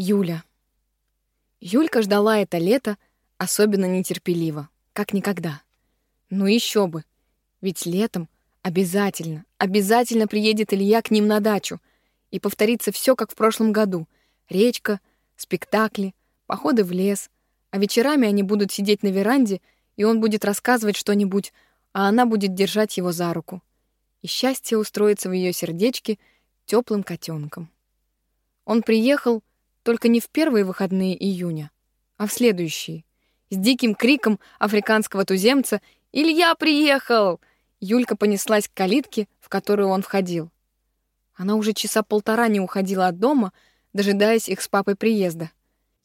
Юля. Юлька ждала это лето особенно нетерпеливо, как никогда. Ну еще бы, ведь летом обязательно, обязательно приедет Илья к ним на дачу, и повторится все, как в прошлом году. Речка, спектакли, походы в лес, а вечерами они будут сидеть на веранде, и он будет рассказывать что-нибудь, а она будет держать его за руку. И счастье устроится в ее сердечке теплым котенком. Он приехал только не в первые выходные июня, а в следующие. С диким криком африканского туземца «Илья приехал!» Юлька понеслась к калитке, в которую он входил. Она уже часа полтора не уходила от дома, дожидаясь их с папой приезда.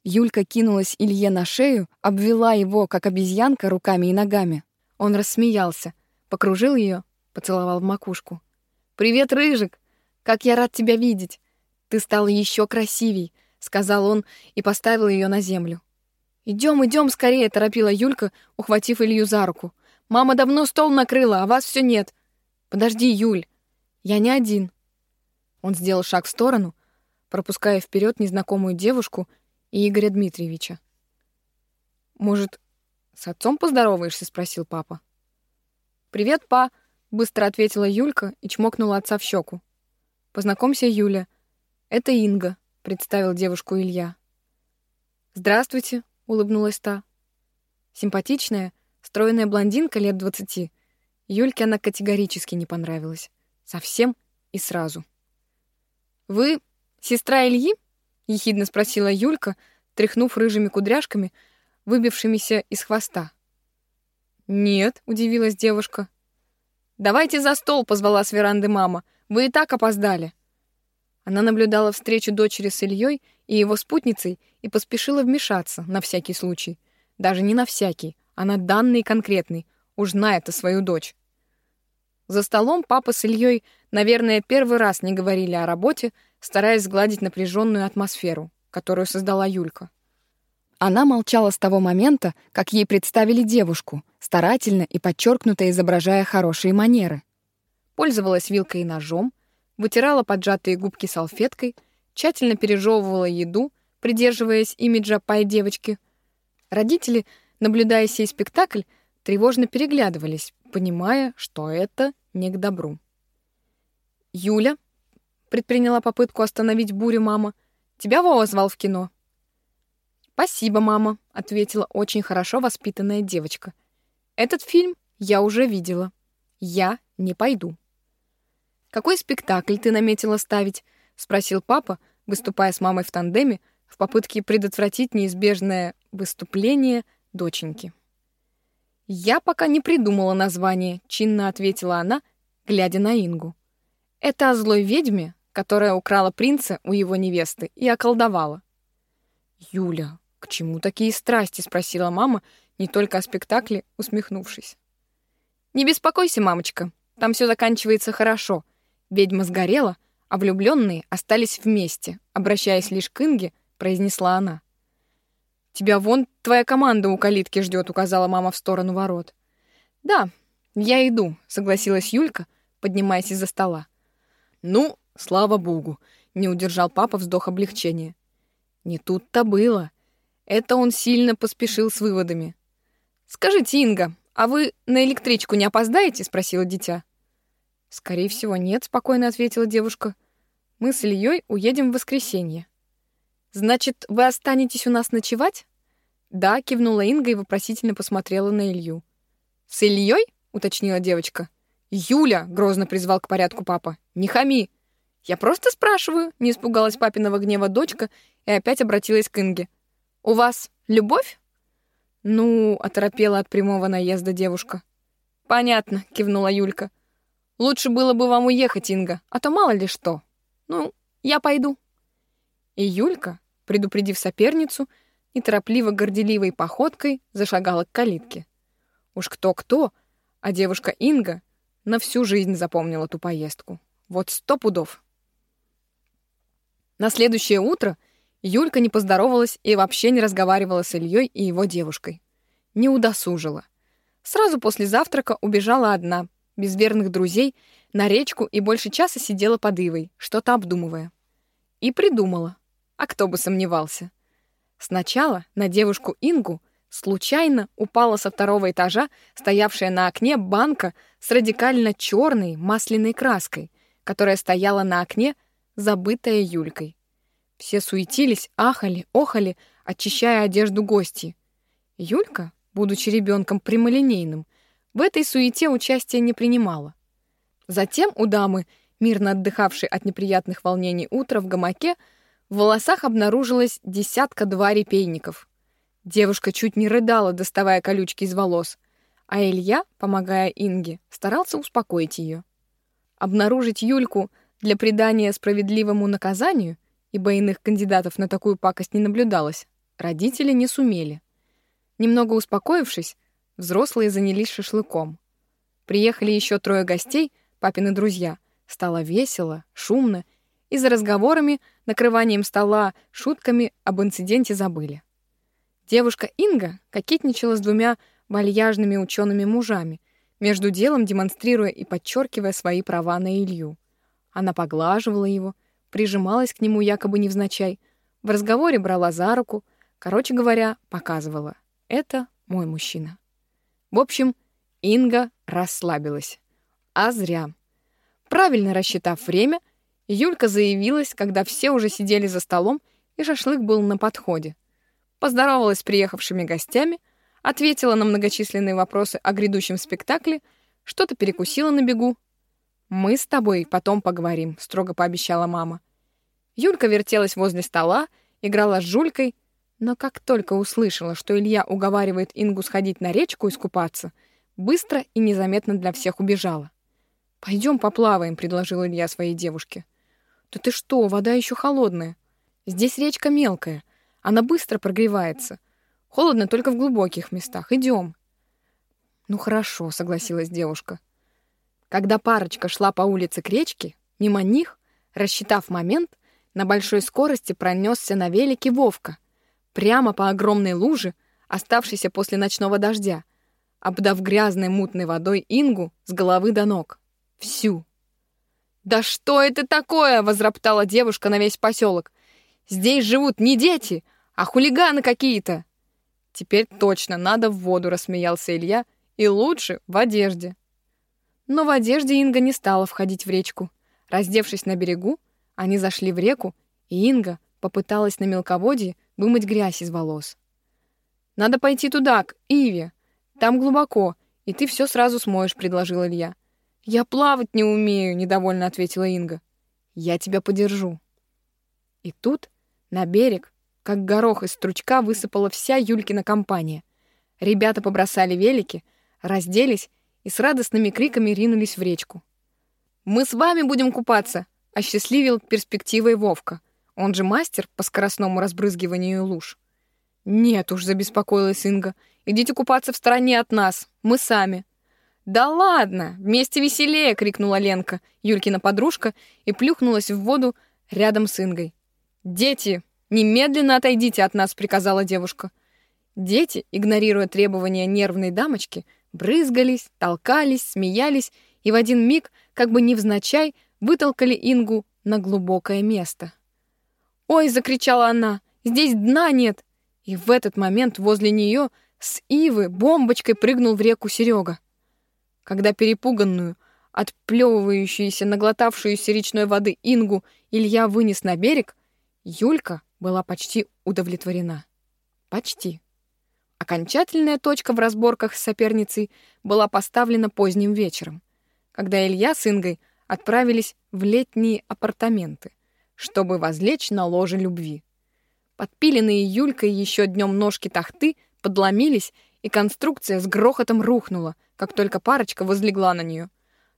Юлька кинулась Илье на шею, обвела его, как обезьянка, руками и ногами. Он рассмеялся, покружил ее, поцеловал в макушку. «Привет, Рыжик! Как я рад тебя видеть! Ты стала еще красивей сказал он и поставил ее на землю. Идем, идем скорее, торопила Юлька, ухватив Илью за руку. Мама давно стол накрыла, а вас все нет. Подожди, Юль, я не один. Он сделал шаг в сторону, пропуская вперед незнакомую девушку и Игоря Дмитриевича. Может, с отцом поздороваешься, спросил папа. Привет, па, быстро ответила Юлька и чмокнула отца в щеку. Познакомься, Юля. Это Инга представил девушку Илья. «Здравствуйте», — улыбнулась та. Симпатичная, стройная блондинка лет двадцати. Юльке она категорически не понравилась. Совсем и сразу. «Вы сестра Ильи?» — ехидно спросила Юлька, тряхнув рыжими кудряшками, выбившимися из хвоста. «Нет», — удивилась девушка. «Давайте за стол», — позвала с веранды мама. «Вы и так опоздали». Она наблюдала встречу дочери с Ильей и его спутницей и поспешила вмешаться на всякий случай. Даже не на всякий, а на данный конкретный. Уж знает-то свою дочь. За столом папа с Ильей, наверное, первый раз не говорили о работе, стараясь сгладить напряженную атмосферу, которую создала Юлька. Она молчала с того момента, как ей представили девушку, старательно и подчеркнуто изображая хорошие манеры. Пользовалась вилкой и ножом, вытирала поджатые губки салфеткой, тщательно пережевывала еду, придерживаясь имиджа пай-девочки. Родители, наблюдая сей спектакль, тревожно переглядывались, понимая, что это не к добру. «Юля», — предприняла попытку остановить бурю мама, — «тебя Вова звал в кино». «Спасибо, мама», — ответила очень хорошо воспитанная девочка. «Этот фильм я уже видела. Я не пойду». «Какой спектакль ты наметила ставить?» — спросил папа, выступая с мамой в тандеме в попытке предотвратить неизбежное выступление доченьки. «Я пока не придумала название», — чинно ответила она, глядя на Ингу. «Это о злой ведьме, которая украла принца у его невесты и околдовала». «Юля, к чему такие страсти?» — спросила мама, не только о спектакле, усмехнувшись. «Не беспокойся, мамочка, там все заканчивается хорошо», Ведьма сгорела, а влюбленные остались вместе, обращаясь лишь к Инге, произнесла она. «Тебя вон твоя команда у калитки ждет», — указала мама в сторону ворот. «Да, я иду», — согласилась Юлька, поднимаясь из-за стола. «Ну, слава богу», — не удержал папа вздох облегчения. Не тут-то было. Это он сильно поспешил с выводами. «Скажите, Инга, а вы на электричку не опоздаете?» — спросила дитя. «Скорее всего, нет», — спокойно ответила девушка. «Мы с Ильей уедем в воскресенье». «Значит, вы останетесь у нас ночевать?» «Да», — кивнула Инга и вопросительно посмотрела на Илью. «С Ильей?» — уточнила девочка. «Юля!» — грозно призвал к порядку папа. «Не хами!» «Я просто спрашиваю», — не испугалась папиного гнева дочка и опять обратилась к Инге. «У вас любовь?» «Ну», — оторопела от прямого наезда девушка. «Понятно», — кивнула Юлька. Лучше было бы вам уехать, Инга, а то мало ли что. Ну, я пойду. И Юлька, предупредив соперницу, неторопливо горделивой походкой зашагала к калитке. Уж кто-кто, а девушка Инга на всю жизнь запомнила ту поездку. Вот сто пудов. На следующее утро Юлька не поздоровалась и вообще не разговаривала с Ильей и его девушкой. Не удосужила. Сразу после завтрака убежала одна, без верных друзей, на речку и больше часа сидела под ивой, что-то обдумывая. И придумала. А кто бы сомневался. Сначала на девушку Ингу случайно упала со второго этажа стоявшая на окне банка с радикально черной масляной краской, которая стояла на окне, забытая Юлькой. Все суетились, ахали, охали, очищая одежду гостей. Юлька, будучи ребенком прямолинейным, в этой суете участия не принимала. Затем у дамы, мирно отдыхавшей от неприятных волнений утра в гамаке, в волосах обнаружилось десятка-два репейников. Девушка чуть не рыдала, доставая колючки из волос, а Илья, помогая Инге, старался успокоить ее. Обнаружить Юльку для придания справедливому наказанию, ибо иных кандидатов на такую пакость не наблюдалось, родители не сумели. Немного успокоившись, взрослые занялись шашлыком. Приехали еще трое гостей, папины друзья. Стало весело, шумно, и за разговорами, накрыванием стола, шутками об инциденте забыли. Девушка Инга кокетничала с двумя вальяжными учеными мужами, между делом демонстрируя и подчеркивая свои права на Илью. Она поглаживала его, прижималась к нему якобы невзначай, в разговоре брала за руку, короче говоря, показывала. Это мой мужчина. В общем, Инга расслабилась. А зря. Правильно рассчитав время, Юлька заявилась, когда все уже сидели за столом, и шашлык был на подходе. Поздоровалась с приехавшими гостями, ответила на многочисленные вопросы о грядущем спектакле, что-то перекусила на бегу. «Мы с тобой потом поговорим», — строго пообещала мама. Юлька вертелась возле стола, играла с Жулькой, но как только услышала, что Илья уговаривает Ингу сходить на речку искупаться, быстро и незаметно для всех убежала. «Пойдем поплаваем», — предложил Илья своей девушке. «Да ты что, вода еще холодная. Здесь речка мелкая, она быстро прогревается. Холодно только в глубоких местах. Идем». «Ну хорошо», — согласилась девушка. Когда парочка шла по улице к речке, мимо них, рассчитав момент, на большой скорости пронесся на велике Вовка прямо по огромной луже, оставшейся после ночного дождя, обдав грязной мутной водой Ингу с головы до ног. Всю. «Да что это такое?» — возроптала девушка на весь поселок. «Здесь живут не дети, а хулиганы какие-то!» «Теперь точно надо в воду», — рассмеялся Илья, «и лучше в одежде». Но в одежде Инга не стала входить в речку. Раздевшись на берегу, они зашли в реку, и Инга попыталась на мелководье вымыть грязь из волос. «Надо пойти туда, к Иве. Там глубоко, и ты все сразу смоешь», — предложил Илья. «Я плавать не умею», — недовольно ответила Инга. «Я тебя подержу». И тут на берег, как горох из стручка, высыпала вся Юлькина компания. Ребята побросали велики, разделись и с радостными криками ринулись в речку. «Мы с вами будем купаться!» — осчастливил перспективой Вовка — он же мастер по скоростному разбрызгиванию луж. Нет уж, забеспокоилась Инга. Идите купаться в стороне от нас. Мы сами. Да ладно, вместе веселее, крикнула Ленка, Юлькина подружка, и плюхнулась в воду рядом с Ингой. Дети, немедленно отойдите от нас, приказала девушка. Дети, игнорируя требования нервной дамочки, брызгались, толкались, смеялись и в один миг, как бы невзначай, вытолкали Ингу на глубокое место. «Ой!» — закричала она. «Здесь дна нет!» И в этот момент возле нее с ивы бомбочкой прыгнул в реку Серега. Когда перепуганную, отплевывающуюся, наглотавшуюся речной воды Ингу Илья вынес на берег, Юлька была почти удовлетворена. Почти. Окончательная точка в разборках с соперницей была поставлена поздним вечером, когда Илья с Ингой отправились в летние апартаменты — чтобы возлечь на ложе любви. Подпиленные Юлькой еще днем ножки тахты подломились, и конструкция с грохотом рухнула, как только парочка возлегла на нее.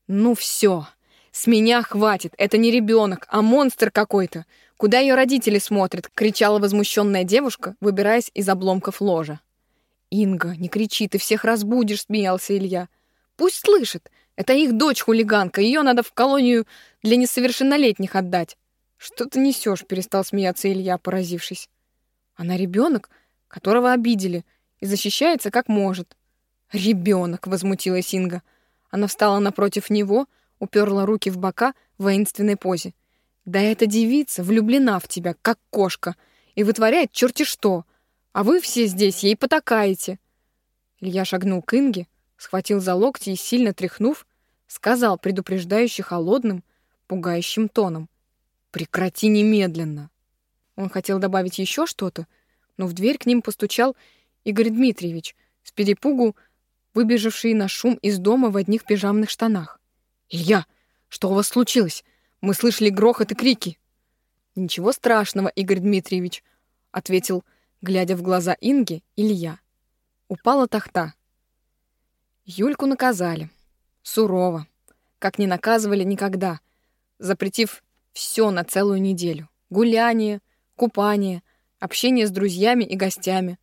«Ну все, с меня хватит, это не ребенок, а монстр какой-то. Куда ее родители смотрят?» — кричала возмущенная девушка, выбираясь из обломков ложа. «Инга, не кричи, ты всех разбудишь», — смеялся Илья. «Пусть слышит, это их дочь-хулиганка, ее надо в колонию для несовершеннолетних отдать». «Что ты несешь?» — перестал смеяться Илья, поразившись. «Она ребенок, которого обидели, и защищается как может». «Ребенок!» — возмутилась Инга. Она встала напротив него, уперла руки в бока в воинственной позе. Да эта девица влюблена в тебя, как кошка, и вытворяет черти что, а вы все здесь ей потакаете. Илья шагнул к Инге, схватил за локти и, сильно тряхнув, сказал предупреждающе холодным, пугающим тоном. «Прекрати немедленно!» Он хотел добавить еще что-то, но в дверь к ним постучал Игорь Дмитриевич, с перепугу выбежавший на шум из дома в одних пижамных штанах. «Илья, что у вас случилось? Мы слышали грохот и крики». «Ничего страшного, Игорь Дмитриевич», — ответил, глядя в глаза Инги, Илья. Упала тахта. Юльку наказали. Сурово. Как не наказывали никогда, запретив все на целую неделю. Гуляние, купание, общение с друзьями и гостями.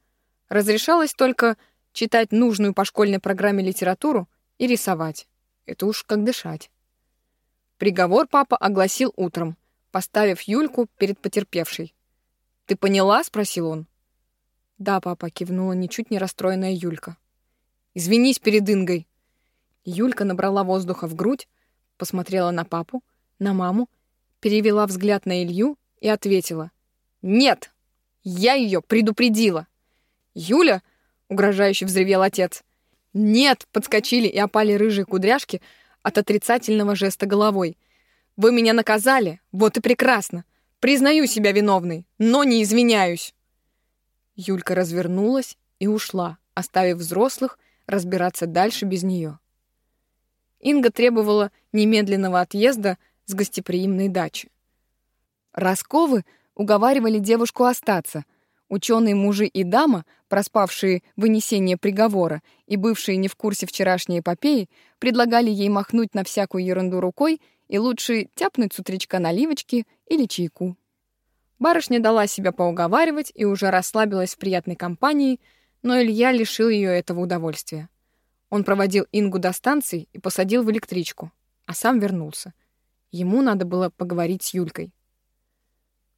Разрешалось только читать нужную по школьной программе литературу и рисовать. Это уж как дышать. Приговор папа огласил утром, поставив Юльку перед потерпевшей. «Ты поняла?» — спросил он. «Да, папа», — кивнула ничуть не расстроенная Юлька. «Извинись перед Ингой». Юлька набрала воздуха в грудь, посмотрела на папу, на маму, перевела взгляд на Илью и ответила. «Нет, я ее предупредила». «Юля!» — угрожающе взревел отец. «Нет!» — подскочили и опали рыжие кудряшки от отрицательного жеста головой. «Вы меня наказали, вот и прекрасно. Признаю себя виновной, но не извиняюсь». Юлька развернулась и ушла, оставив взрослых разбираться дальше без нее. Инга требовала немедленного отъезда с гостеприимной дачи. Росковы уговаривали девушку остаться. Ученые мужи и дама, проспавшие вынесение приговора и бывшие не в курсе вчерашней эпопеи, предлагали ей махнуть на всякую ерунду рукой и лучше тяпнуть с утречка наливочки или чайку. Барышня дала себя поуговаривать и уже расслабилась в приятной компании, но Илья лишил ее этого удовольствия. Он проводил Ингу до станции и посадил в электричку, а сам вернулся. Ему надо было поговорить с Юлькой.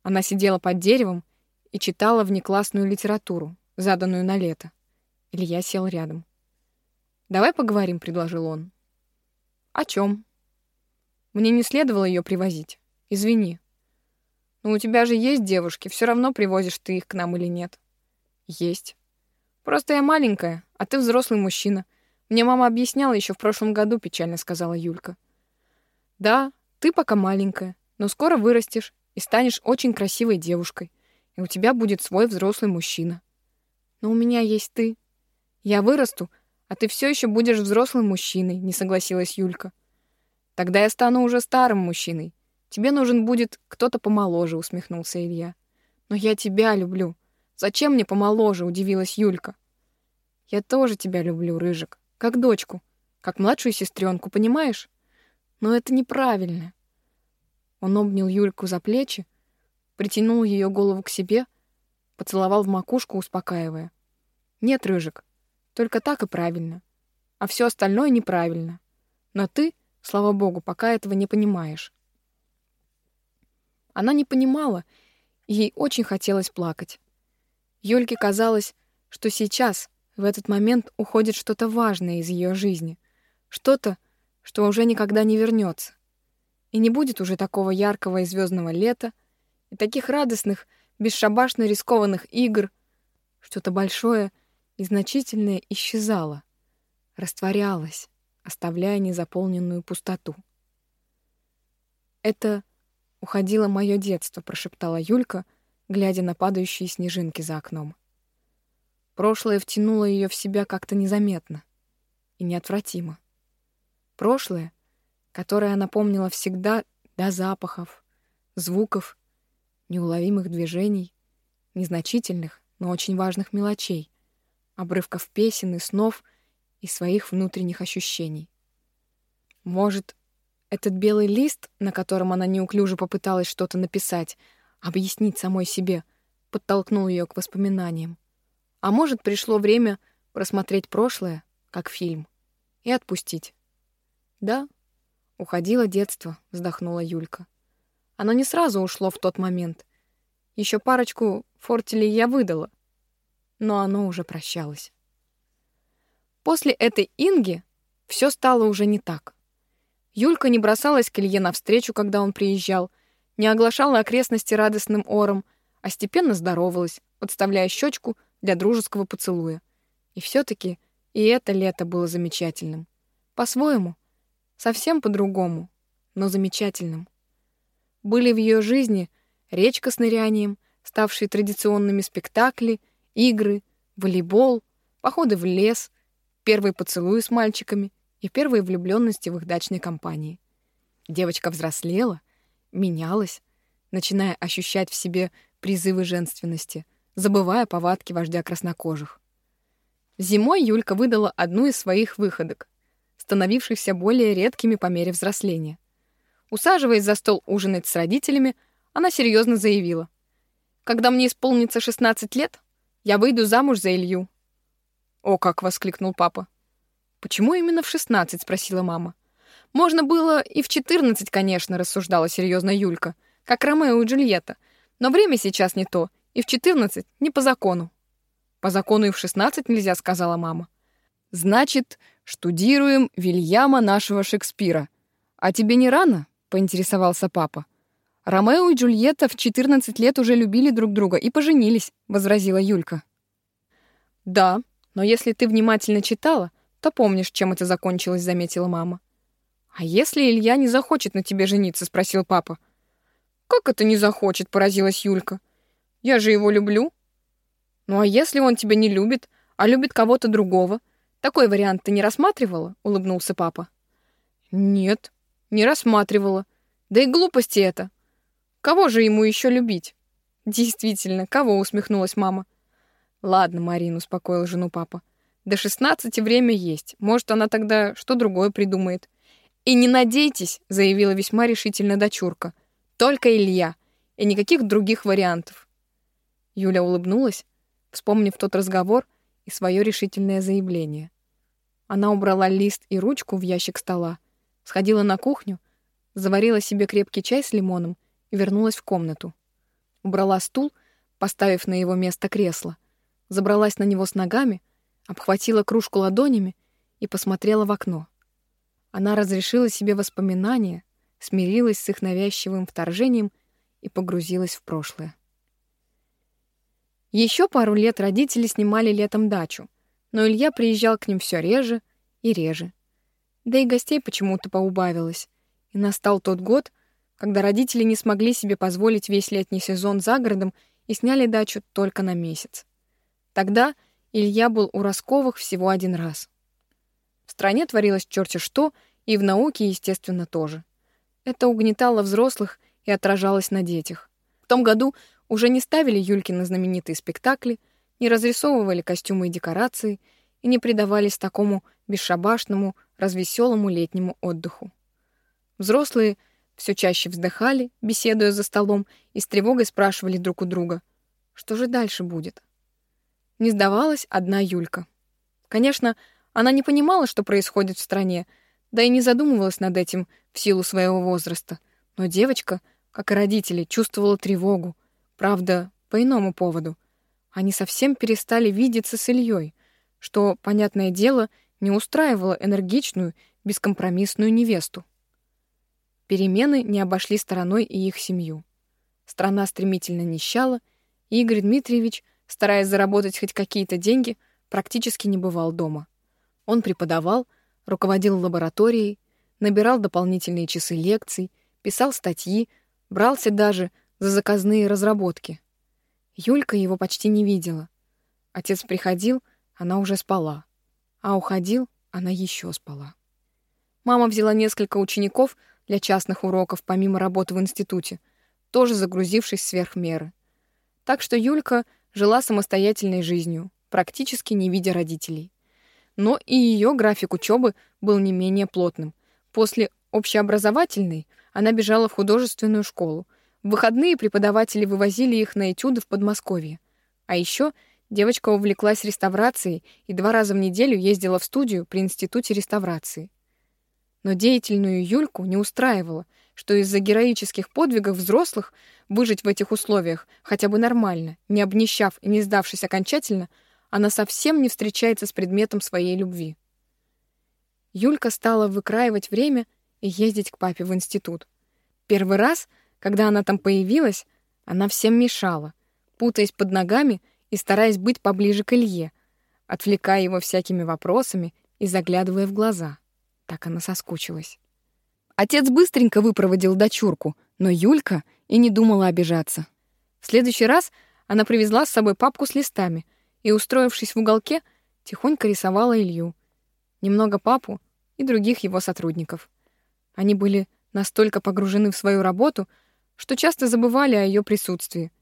Она сидела под деревом и читала внеклассную литературу, заданную на лето. Илья сел рядом. «Давай поговорим», — предложил он. «О чем? Мне не следовало ее привозить. Извини. Но у тебя же есть девушки, все равно привозишь ты их к нам или нет». «Есть. Просто я маленькая, а ты взрослый мужчина. Мне мама объясняла еще в прошлом году, печально сказала Юлька. Да, ты пока маленькая, но скоро вырастешь и станешь очень красивой девушкой, и у тебя будет свой взрослый мужчина. Но у меня есть ты. Я вырасту, а ты все еще будешь взрослым мужчиной, не согласилась Юлька. Тогда я стану уже старым мужчиной. Тебе нужен будет кто-то помоложе, усмехнулся Илья. Но я тебя люблю. Зачем мне помоложе, удивилась Юлька. Я тоже тебя люблю, рыжик как дочку, как младшую сестренку, понимаешь? Но это неправильно. Он обнял Юльку за плечи, притянул ее голову к себе, поцеловал в макушку, успокаивая. Нет, рыжик, только так и правильно. А все остальное неправильно. Но ты, слава богу, пока этого не понимаешь. Она не понимала, и ей очень хотелось плакать. Юльке казалось, что сейчас, в этот момент уходит что-то важное из ее жизни, что-то, что уже никогда не вернется. И не будет уже такого яркого и звездного лета, и таких радостных, бесшабашно рискованных игр. Что-то большое и значительное исчезало, растворялось, оставляя незаполненную пустоту. «Это уходило мое детство», — прошептала Юлька, глядя на падающие снежинки за окном. Прошлое втянуло ее в себя как-то незаметно и неотвратимо. Прошлое, которое она помнила всегда до запахов, звуков, неуловимых движений, незначительных, но очень важных мелочей, обрывков песен и снов и своих внутренних ощущений. Может, этот белый лист, на котором она неуклюже попыталась что-то написать, объяснить самой себе, подтолкнул ее к воспоминаниям. А может, пришло время просмотреть прошлое, как фильм, и отпустить. Да, уходило детство, вздохнула Юлька. Оно не сразу ушло в тот момент. Еще парочку фортелей я выдала, но оно уже прощалось. После этой Инги все стало уже не так. Юлька не бросалась к Илье навстречу, когда он приезжал, не оглашала окрестности радостным ором, а степенно здоровалась, подставляя щечку для дружеского поцелуя. И все таки и это лето было замечательным. По-своему, совсем по-другому, но замечательным. Были в ее жизни речка с нырянием, ставшие традиционными спектакли, игры, волейбол, походы в лес, первые поцелуи с мальчиками и первые влюбленности в их дачной компании. Девочка взрослела, менялась, начиная ощущать в себе призывы женственности, забывая повадки вождя краснокожих. Зимой Юлька выдала одну из своих выходок, становившихся более редкими по мере взросления. Усаживаясь за стол ужинать с родителями, она серьезно заявила. «Когда мне исполнится 16 лет, я выйду замуж за Илью». «О, как!» — воскликнул папа. «Почему именно в 16?» — спросила мама. «Можно было и в 14, конечно», — рассуждала серьезно Юлька, как Ромео и Джульетта. «Но время сейчас не то, и в 14 не по закону». «По закону и в 16 нельзя», — сказала мама. «Значит, штудируем Вильяма нашего Шекспира. А тебе не рано?» — поинтересовался папа. «Ромео и Джульетта в 14 лет уже любили друг друга и поженились», — возразила Юлька. «Да, но если ты внимательно читала, то помнишь, чем это закончилось», — заметила мама. «А если Илья не захочет на тебе жениться?» — спросил папа. «Как это не захочет?» — поразилась Юлька. «Я же его люблю». «Ну а если он тебя не любит, а любит кого-то другого? Такой вариант ты не рассматривала?» — улыбнулся папа. «Нет, не рассматривала. Да и глупости это. Кого же ему еще любить?» «Действительно, кого?» — усмехнулась мама. «Ладно, Марин», — успокоил жену папа. «До шестнадцати время есть. Может, она тогда что другое придумает. «И не надейтесь», — заявила весьма решительно дочурка. «Только Илья, и никаких других вариантов». Юля улыбнулась, вспомнив тот разговор и свое решительное заявление. Она убрала лист и ручку в ящик стола, сходила на кухню, заварила себе крепкий чай с лимоном и вернулась в комнату. Убрала стул, поставив на его место кресло, забралась на него с ногами, обхватила кружку ладонями и посмотрела в окно. Она разрешила себе воспоминания, смирилась с их навязчивым вторжением и погрузилась в прошлое. Еще пару лет родители снимали летом дачу, но Илья приезжал к ним все реже и реже. Да и гостей почему-то поубавилось. И настал тот год, когда родители не смогли себе позволить весь летний сезон за городом и сняли дачу только на месяц. Тогда Илья был у Росковых всего один раз. В стране творилось черти что, и в науке, естественно, тоже. Это угнетало взрослых и отражалось на детях. В том году уже не ставили Юлькины знаменитые спектакли, не разрисовывали костюмы и декорации и не предавались такому бесшабашному, развеселому летнему отдыху. Взрослые все чаще вздыхали, беседуя за столом, и с тревогой спрашивали друг у друга, что же дальше будет. Не сдавалась одна Юлька. Конечно, она не понимала, что происходит в стране, да и не задумывалась над этим в силу своего возраста. Но девочка, как и родители, чувствовала тревогу. Правда, по иному поводу. Они совсем перестали видеться с Ильей, что, понятное дело, не устраивало энергичную, бескомпромиссную невесту. Перемены не обошли стороной и их семью. Страна стремительно нищала, и Игорь Дмитриевич, стараясь заработать хоть какие-то деньги, практически не бывал дома. Он преподавал, руководил лабораторией, набирал дополнительные часы лекций, писал статьи, брался даже за заказные разработки. Юлька его почти не видела. Отец приходил, она уже спала, а уходил, она еще спала. Мама взяла несколько учеников для частных уроков помимо работы в институте, тоже загрузившись сверх меры. Так что Юлька жила самостоятельной жизнью, практически не видя родителей. Но и ее график учебы был не менее плотным. После общеобразовательной она бежала в художественную школу. В выходные преподаватели вывозили их на этюды в Подмосковье. А еще девочка увлеклась реставрацией и два раза в неделю ездила в студию при Институте реставрации. Но деятельную Юльку не устраивало, что из-за героических подвигов взрослых выжить в этих условиях хотя бы нормально, не обнищав и не сдавшись окончательно — она совсем не встречается с предметом своей любви. Юлька стала выкраивать время и ездить к папе в институт. Первый раз, Когда она там появилась, она всем мешала, путаясь под ногами и стараясь быть поближе к Илье, отвлекая его всякими вопросами и заглядывая в глаза. Так она соскучилась. Отец быстренько выпроводил дочурку, но Юлька и не думала обижаться. В следующий раз она привезла с собой папку с листами и, устроившись в уголке, тихонько рисовала Илью. Немного папу и других его сотрудников. Они были настолько погружены в свою работу, что часто забывали о ее присутствии,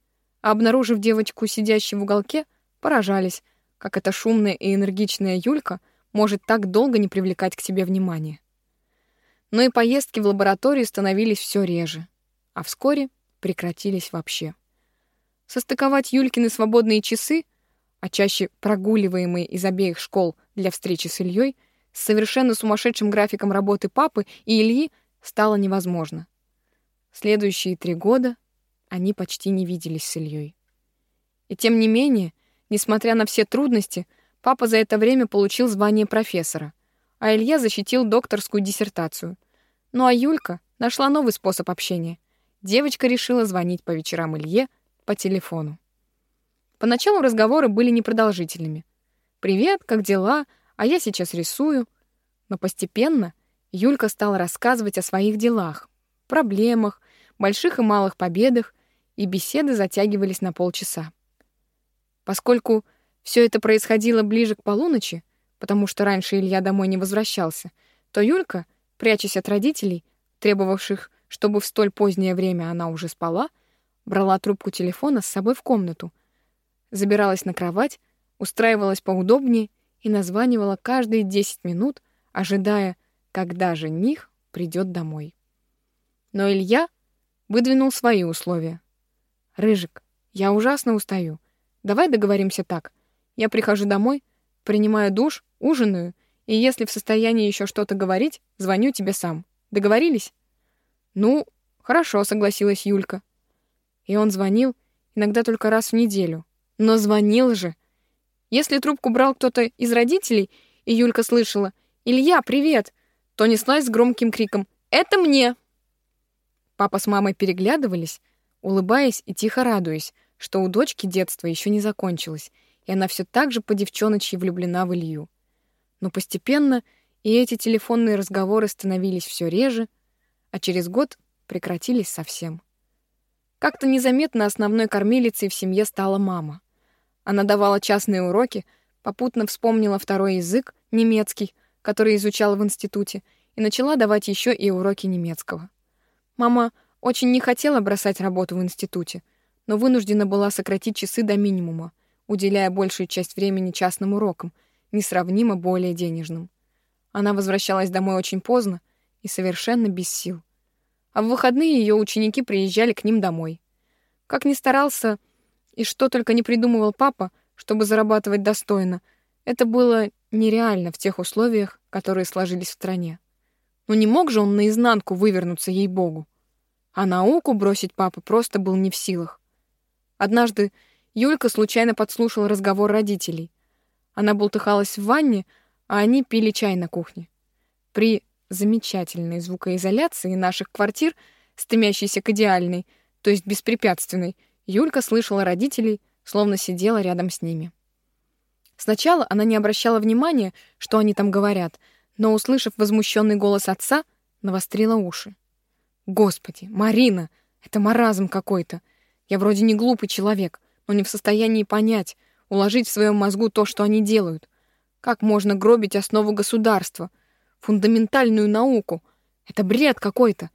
а обнаружив девочку, сидящую в уголке, поражались, как эта шумная и энергичная Юлька может так долго не привлекать к себе внимания. Но и поездки в лабораторию становились все реже, а вскоре прекратились вообще. Состыковать Юлькины свободные часы, а чаще прогуливаемые из обеих школ для встречи с Ильей, с совершенно сумасшедшим графиком работы папы и Ильи стало невозможно. Следующие три года они почти не виделись с Ильей. И тем не менее, несмотря на все трудности, папа за это время получил звание профессора, а Илья защитил докторскую диссертацию. Ну а Юлька нашла новый способ общения. Девочка решила звонить по вечерам Илье по телефону. Поначалу разговоры были непродолжительными. «Привет, как дела? А я сейчас рисую». Но постепенно Юлька стала рассказывать о своих делах, проблемах, больших и малых победах, и беседы затягивались на полчаса. Поскольку все это происходило ближе к полуночи, потому что раньше Илья домой не возвращался, то Юлька, прячась от родителей, требовавших, чтобы в столь позднее время она уже спала, брала трубку телефона с собой в комнату, забиралась на кровать, устраивалась поудобнее и названивала каждые 10 минут, ожидая, когда жених придет домой. Но Илья выдвинул свои условия. «Рыжик, я ужасно устаю. Давай договоримся так. Я прихожу домой, принимаю душ, ужинаю, и если в состоянии еще что-то говорить, звоню тебе сам. Договорились?» «Ну, хорошо», — согласилась Юлька. И он звонил, иногда только раз в неделю. Но звонил же. Если трубку брал кто-то из родителей, и Юлька слышала «Илья, привет!», то неслась с громким криком «Это мне!». Папа с мамой переглядывались, улыбаясь и тихо радуясь, что у дочки детство еще не закончилось, и она все так же по девчоночьи влюблена в Илью. Но постепенно и эти телефонные разговоры становились все реже, а через год прекратились совсем. Как-то незаметно основной кормилицей в семье стала мама. Она давала частные уроки, попутно вспомнила второй язык, немецкий, который изучала в институте, и начала давать еще и уроки немецкого. Мама очень не хотела бросать работу в институте, но вынуждена была сократить часы до минимума, уделяя большую часть времени частным урокам, несравнимо более денежным. Она возвращалась домой очень поздно и совершенно без сил. А в выходные ее ученики приезжали к ним домой. Как ни старался и что только не придумывал папа, чтобы зарабатывать достойно, это было нереально в тех условиях, которые сложились в стране. Но не мог же он наизнанку вывернуться ей-богу. А науку бросить папа просто был не в силах. Однажды Юлька случайно подслушала разговор родителей. Она бултыхалась в ванне, а они пили чай на кухне. При замечательной звукоизоляции наших квартир, стремящейся к идеальной, то есть беспрепятственной, Юлька слышала родителей, словно сидела рядом с ними. Сначала она не обращала внимания, что они там говорят, но, услышав возмущенный голос отца, навострила уши. Господи, Марина, это маразм какой-то. Я вроде не глупый человек, но не в состоянии понять, уложить в своем мозгу то, что они делают. Как можно гробить основу государства, фундаментальную науку? Это бред какой-то.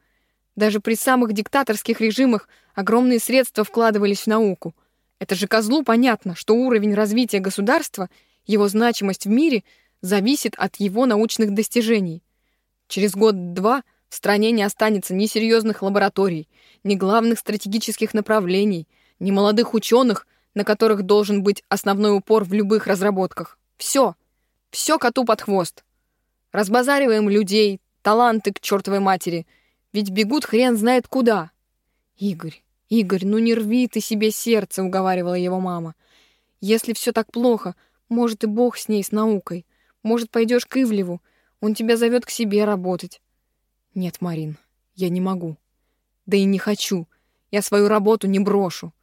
Даже при самых диктаторских режимах огромные средства вкладывались в науку. Это же козлу понятно, что уровень развития государства, его значимость в мире зависит от его научных достижений. Через год-два — в стране не останется ни серьезных лабораторий, ни главных стратегических направлений, ни молодых ученых, на которых должен быть основной упор в любых разработках. Все. Все коту под хвост. Разбазариваем людей, таланты к чертовой матери, ведь бегут хрен знает куда. Игорь, Игорь, ну не рви ты себе сердце, уговаривала его мама. Если все так плохо, может и бог с ней, с наукой. Может, пойдешь к Ивлеву, он тебя зовет к себе работать. Нет, Марин, я не могу. Да и не хочу. Я свою работу не брошу.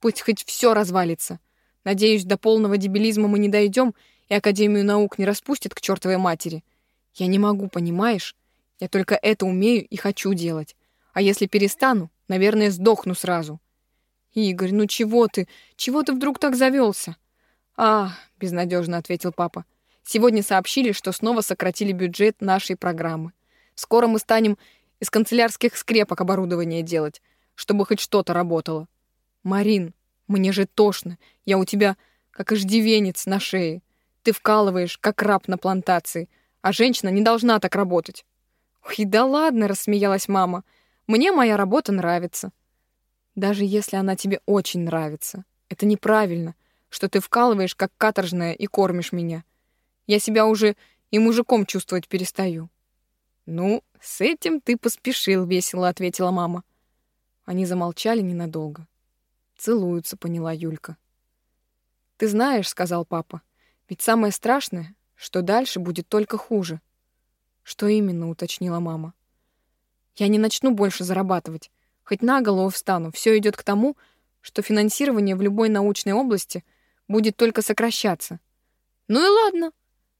Пусть хоть все развалится. Надеюсь, до полного дебилизма мы не дойдем, и Академию наук не распустят к чертовой матери. Я не могу, понимаешь? Я только это умею и хочу делать. А если перестану, наверное, сдохну сразу. Игорь, ну чего ты? Чего ты вдруг так завелся? А, безнадежно ответил папа. Сегодня сообщили, что снова сократили бюджет нашей программы. Скоро мы станем из канцелярских скрепок оборудование делать, чтобы хоть что-то работало. Марин, мне же тошно. Я у тебя как иждивенец на шее. Ты вкалываешь, как раб на плантации, а женщина не должна так работать. Ой, да ладно, рассмеялась мама. Мне моя работа нравится. Даже если она тебе очень нравится. Это неправильно, что ты вкалываешь, как каторжная, и кормишь меня. Я себя уже и мужиком чувствовать перестаю. Ну, с этим ты поспешил, весело ответила мама. Они замолчали ненадолго. Целуются, поняла Юлька. Ты знаешь, сказал папа, ведь самое страшное, что дальше будет только хуже. Что именно, уточнила мама. Я не начну больше зарабатывать. Хоть на голову встану, все идет к тому, что финансирование в любой научной области будет только сокращаться. Ну и ладно,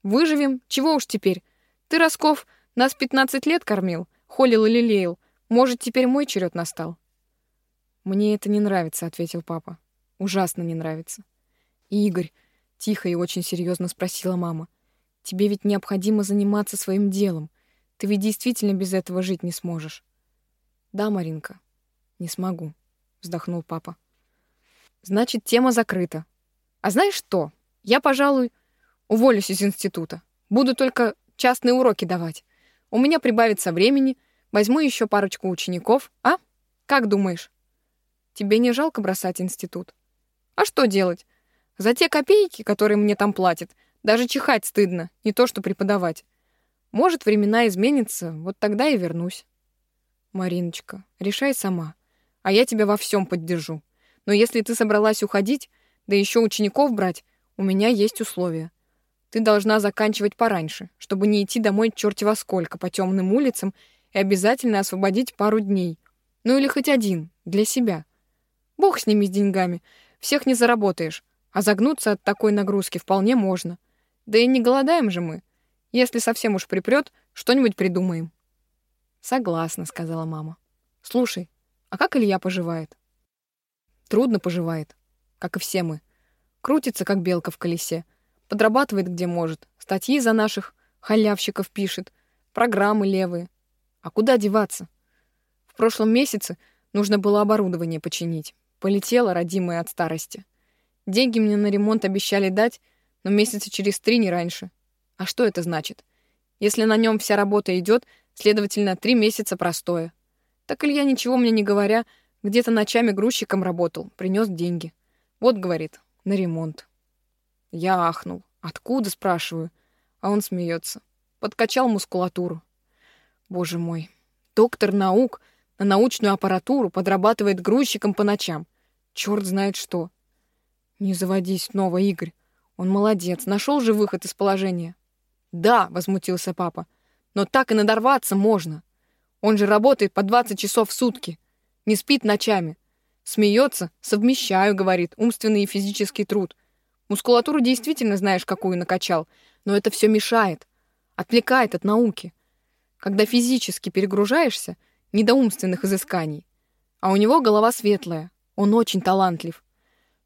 выживем, чего уж теперь. Ты, Росков, нас 15 лет кормил, холил и лелеял. Может, теперь мой черед настал? Мне это не нравится, ответил папа. Ужасно не нравится. Игорь, тихо и очень серьезно спросила мама. Тебе ведь необходимо заниматься своим делом. Ты ведь действительно без этого жить не сможешь. Да, Маринка, не смогу, вздохнул папа. Значит, тема закрыта. А знаешь что? Я, пожалуй, уволюсь из института. Буду только частные уроки давать. У меня прибавится времени, возьму еще парочку учеников, а? Как думаешь? Тебе не жалко бросать институт? А что делать? За те копейки, которые мне там платят, даже чихать стыдно, не то что преподавать. Может, времена изменятся, вот тогда и вернусь. Мариночка, решай сама а я тебя во всем поддержу. Но если ты собралась уходить, да еще учеников брать, у меня есть условия. Ты должна заканчивать пораньше, чтобы не идти домой черти во сколько по темным улицам и обязательно освободить пару дней. Ну или хоть один, для себя. Бог с ними с деньгами, всех не заработаешь, а загнуться от такой нагрузки вполне можно. Да и не голодаем же мы. Если совсем уж припрет, что-нибудь придумаем. Согласна, сказала мама. Слушай, а как Илья поживает? Трудно поживает, как и все мы. Крутится, как белка в колесе. Подрабатывает, где может. Статьи за наших халявщиков пишет. Программы левые. А куда деваться? В прошлом месяце нужно было оборудование починить. Полетела, родимая от старости. Деньги мне на ремонт обещали дать, но месяца через три, не раньше. А что это значит? Если на нем вся работа идет, следовательно, три месяца простое. Так Илья, ничего мне не говоря, где-то ночами грузчиком работал, принес деньги. Вот, говорит, на ремонт. Я ахнул. Откуда, спрашиваю? А он смеется. Подкачал мускулатуру. Боже мой. Доктор наук на научную аппаратуру подрабатывает грузчиком по ночам. Черт знает что. Не заводись снова, Игорь. Он молодец, нашел же выход из положения. Да, возмутился папа. Но так и надорваться можно. Он же работает по 20 часов в сутки, не спит ночами. Смеется, совмещаю, говорит, умственный и физический труд. Мускулатуру действительно знаешь, какую накачал, но это все мешает, отвлекает от науки. Когда физически перегружаешься, не до умственных изысканий. А у него голова светлая, он очень талантлив.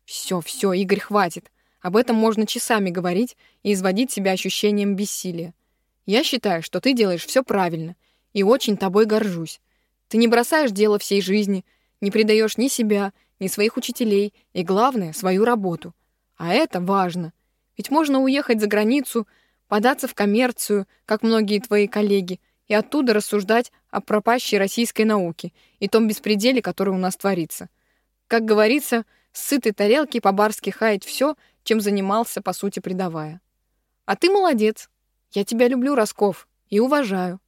Все, все, Игорь, хватит. Об этом можно часами говорить и изводить себя ощущением бессилия. Я считаю, что ты делаешь все правильно — и очень тобой горжусь. Ты не бросаешь дело всей жизни, не предаешь ни себя, ни своих учителей и, главное, свою работу. А это важно. Ведь можно уехать за границу, податься в коммерцию, как многие твои коллеги, и оттуда рассуждать о пропащей российской науке и том беспределе, который у нас творится. Как говорится, с сытой тарелки по-барски хаять все, чем занимался, по сути, предавая. А ты молодец. Я тебя люблю, Росков, и уважаю.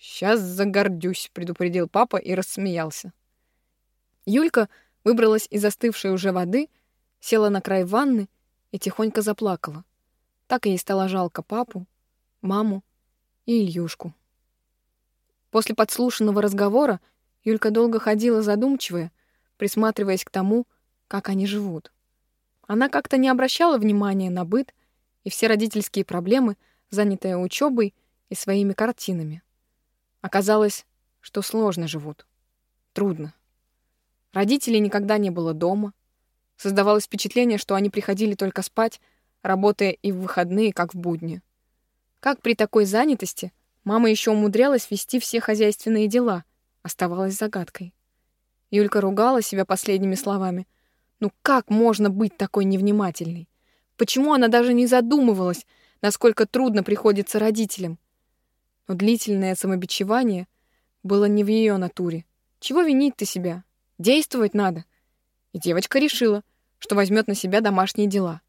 «Сейчас загордюсь», — предупредил папа и рассмеялся. Юлька выбралась из остывшей уже воды, села на край ванны и тихонько заплакала. Так ей стало жалко папу, маму и Ильюшку. После подслушанного разговора Юлька долго ходила задумчивая, присматриваясь к тому, как они живут. Она как-то не обращала внимания на быт и все родительские проблемы, занятые учебой и своими картинами. Оказалось, что сложно живут. Трудно. Родителей никогда не было дома. Создавалось впечатление, что они приходили только спать, работая и в выходные, как в будни. Как при такой занятости мама еще умудрялась вести все хозяйственные дела, оставалась загадкой. Юлька ругала себя последними словами. Ну как можно быть такой невнимательной? Почему она даже не задумывалась, насколько трудно приходится родителям? Но длительное самобичевание было не в ее натуре. Чего винить ты себя? Действовать надо. И девочка решила, что возьмет на себя домашние дела.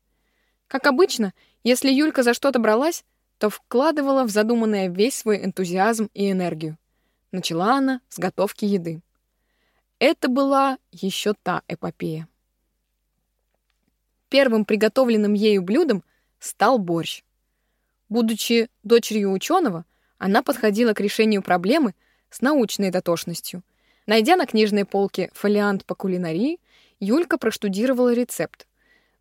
Как обычно, если Юлька за что-то бралась, то вкладывала в задуманное весь свой энтузиазм и энергию. Начала она с готовки еды. Это была еще та эпопея. Первым приготовленным ею блюдом стал борщ. Будучи дочерью ученого, она подходила к решению проблемы с научной дотошностью. Найдя на книжной полке фолиант по кулинарии, Юлька проштудировала рецепт,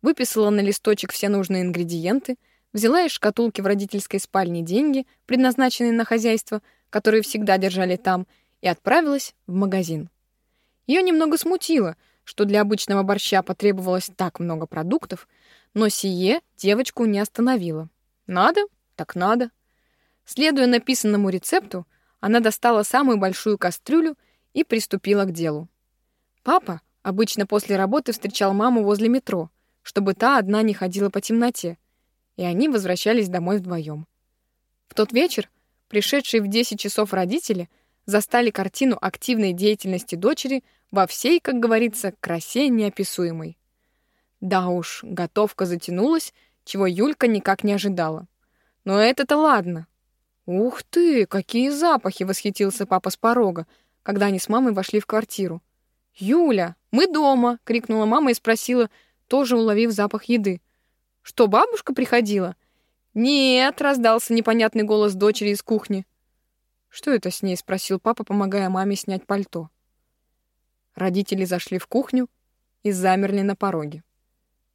выписала на листочек все нужные ингредиенты, взяла из шкатулки в родительской спальне деньги, предназначенные на хозяйство, которые всегда держали там, и отправилась в магазин. Ее немного смутило, что для обычного борща потребовалось так много продуктов, но сие девочку не остановило. Надо, так надо. Следуя написанному рецепту, она достала самую большую кастрюлю и приступила к делу. Папа обычно после работы встречал маму возле метро, чтобы та одна не ходила по темноте, и они возвращались домой вдвоем. В тот вечер пришедшие в 10 часов родители застали картину активной деятельности дочери во всей, как говорится, красе неописуемой. Да уж, готовка затянулась, чего Юлька никак не ожидала. Но это-то ладно. Ух ты, какие запахи, восхитился папа с порога, когда они с мамой вошли в квартиру. Юля, мы дома, крикнула мама и спросила, тоже уловив запах еды. Что, бабушка приходила? Нет, раздался непонятный голос дочери из кухни. Что это с ней? спросил папа, помогая маме снять пальто. Родители зашли в кухню и замерли на пороге.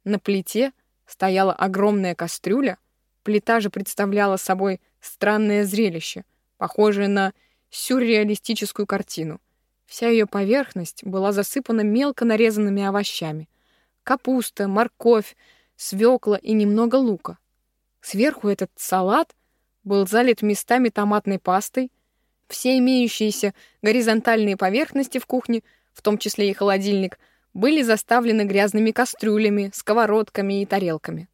На плите стояла огромная кастрюля, плита же представляла собой странное зрелище, похожее на сюрреалистическую картину. Вся ее поверхность была засыпана мелко нарезанными овощами. Капуста, морковь, свекла и немного лука. Сверху этот салат был залит местами томатной пастой. Все имеющиеся горизонтальные поверхности в кухне, в том числе и холодильник, были заставлены грязными кастрюлями, сковородками и тарелками.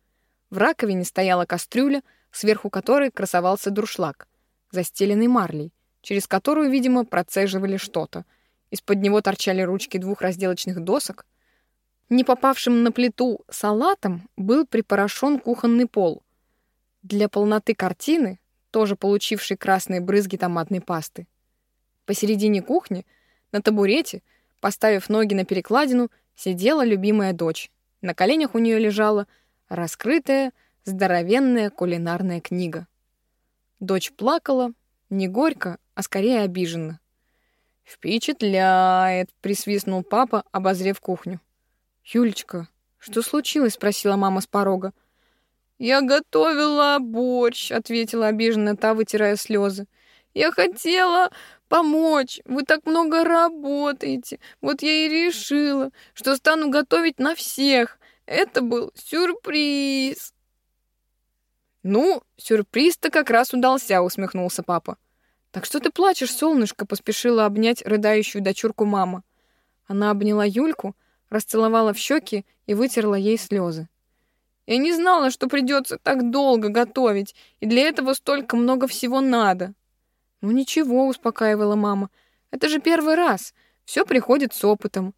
В раковине стояла кастрюля, сверху которой красовался дуршлаг, застеленный марлей, через которую, видимо, процеживали что-то. Из-под него торчали ручки двух разделочных досок. Не попавшим на плиту салатом был припорошен кухонный пол. Для полноты картины, тоже получивший красные брызги томатной пасты. Посередине кухни, на табурете, поставив ноги на перекладину, сидела любимая дочь. На коленях у нее лежала раскрытая, здоровенная кулинарная книга. Дочь плакала, не горько, а скорее обиженно. «Впечатляет!» — присвистнул папа, обозрев кухню. «Юлечка, что случилось?» — спросила мама с порога. «Я готовила борщ», — ответила обиженно та, вытирая слезы. «Я хотела помочь. Вы так много работаете. Вот я и решила, что стану готовить на всех. Это был сюрприз. Ну, сюрприз-то как раз удался, усмехнулся папа. Так что ты плачешь, солнышко, поспешила обнять рыдающую дочурку мама. Она обняла Юльку, расцеловала в щеки и вытерла ей слезы. Я не знала, что придется так долго готовить, и для этого столько много всего надо. Ну ничего, успокаивала мама. Это же первый раз. Все приходит с опытом.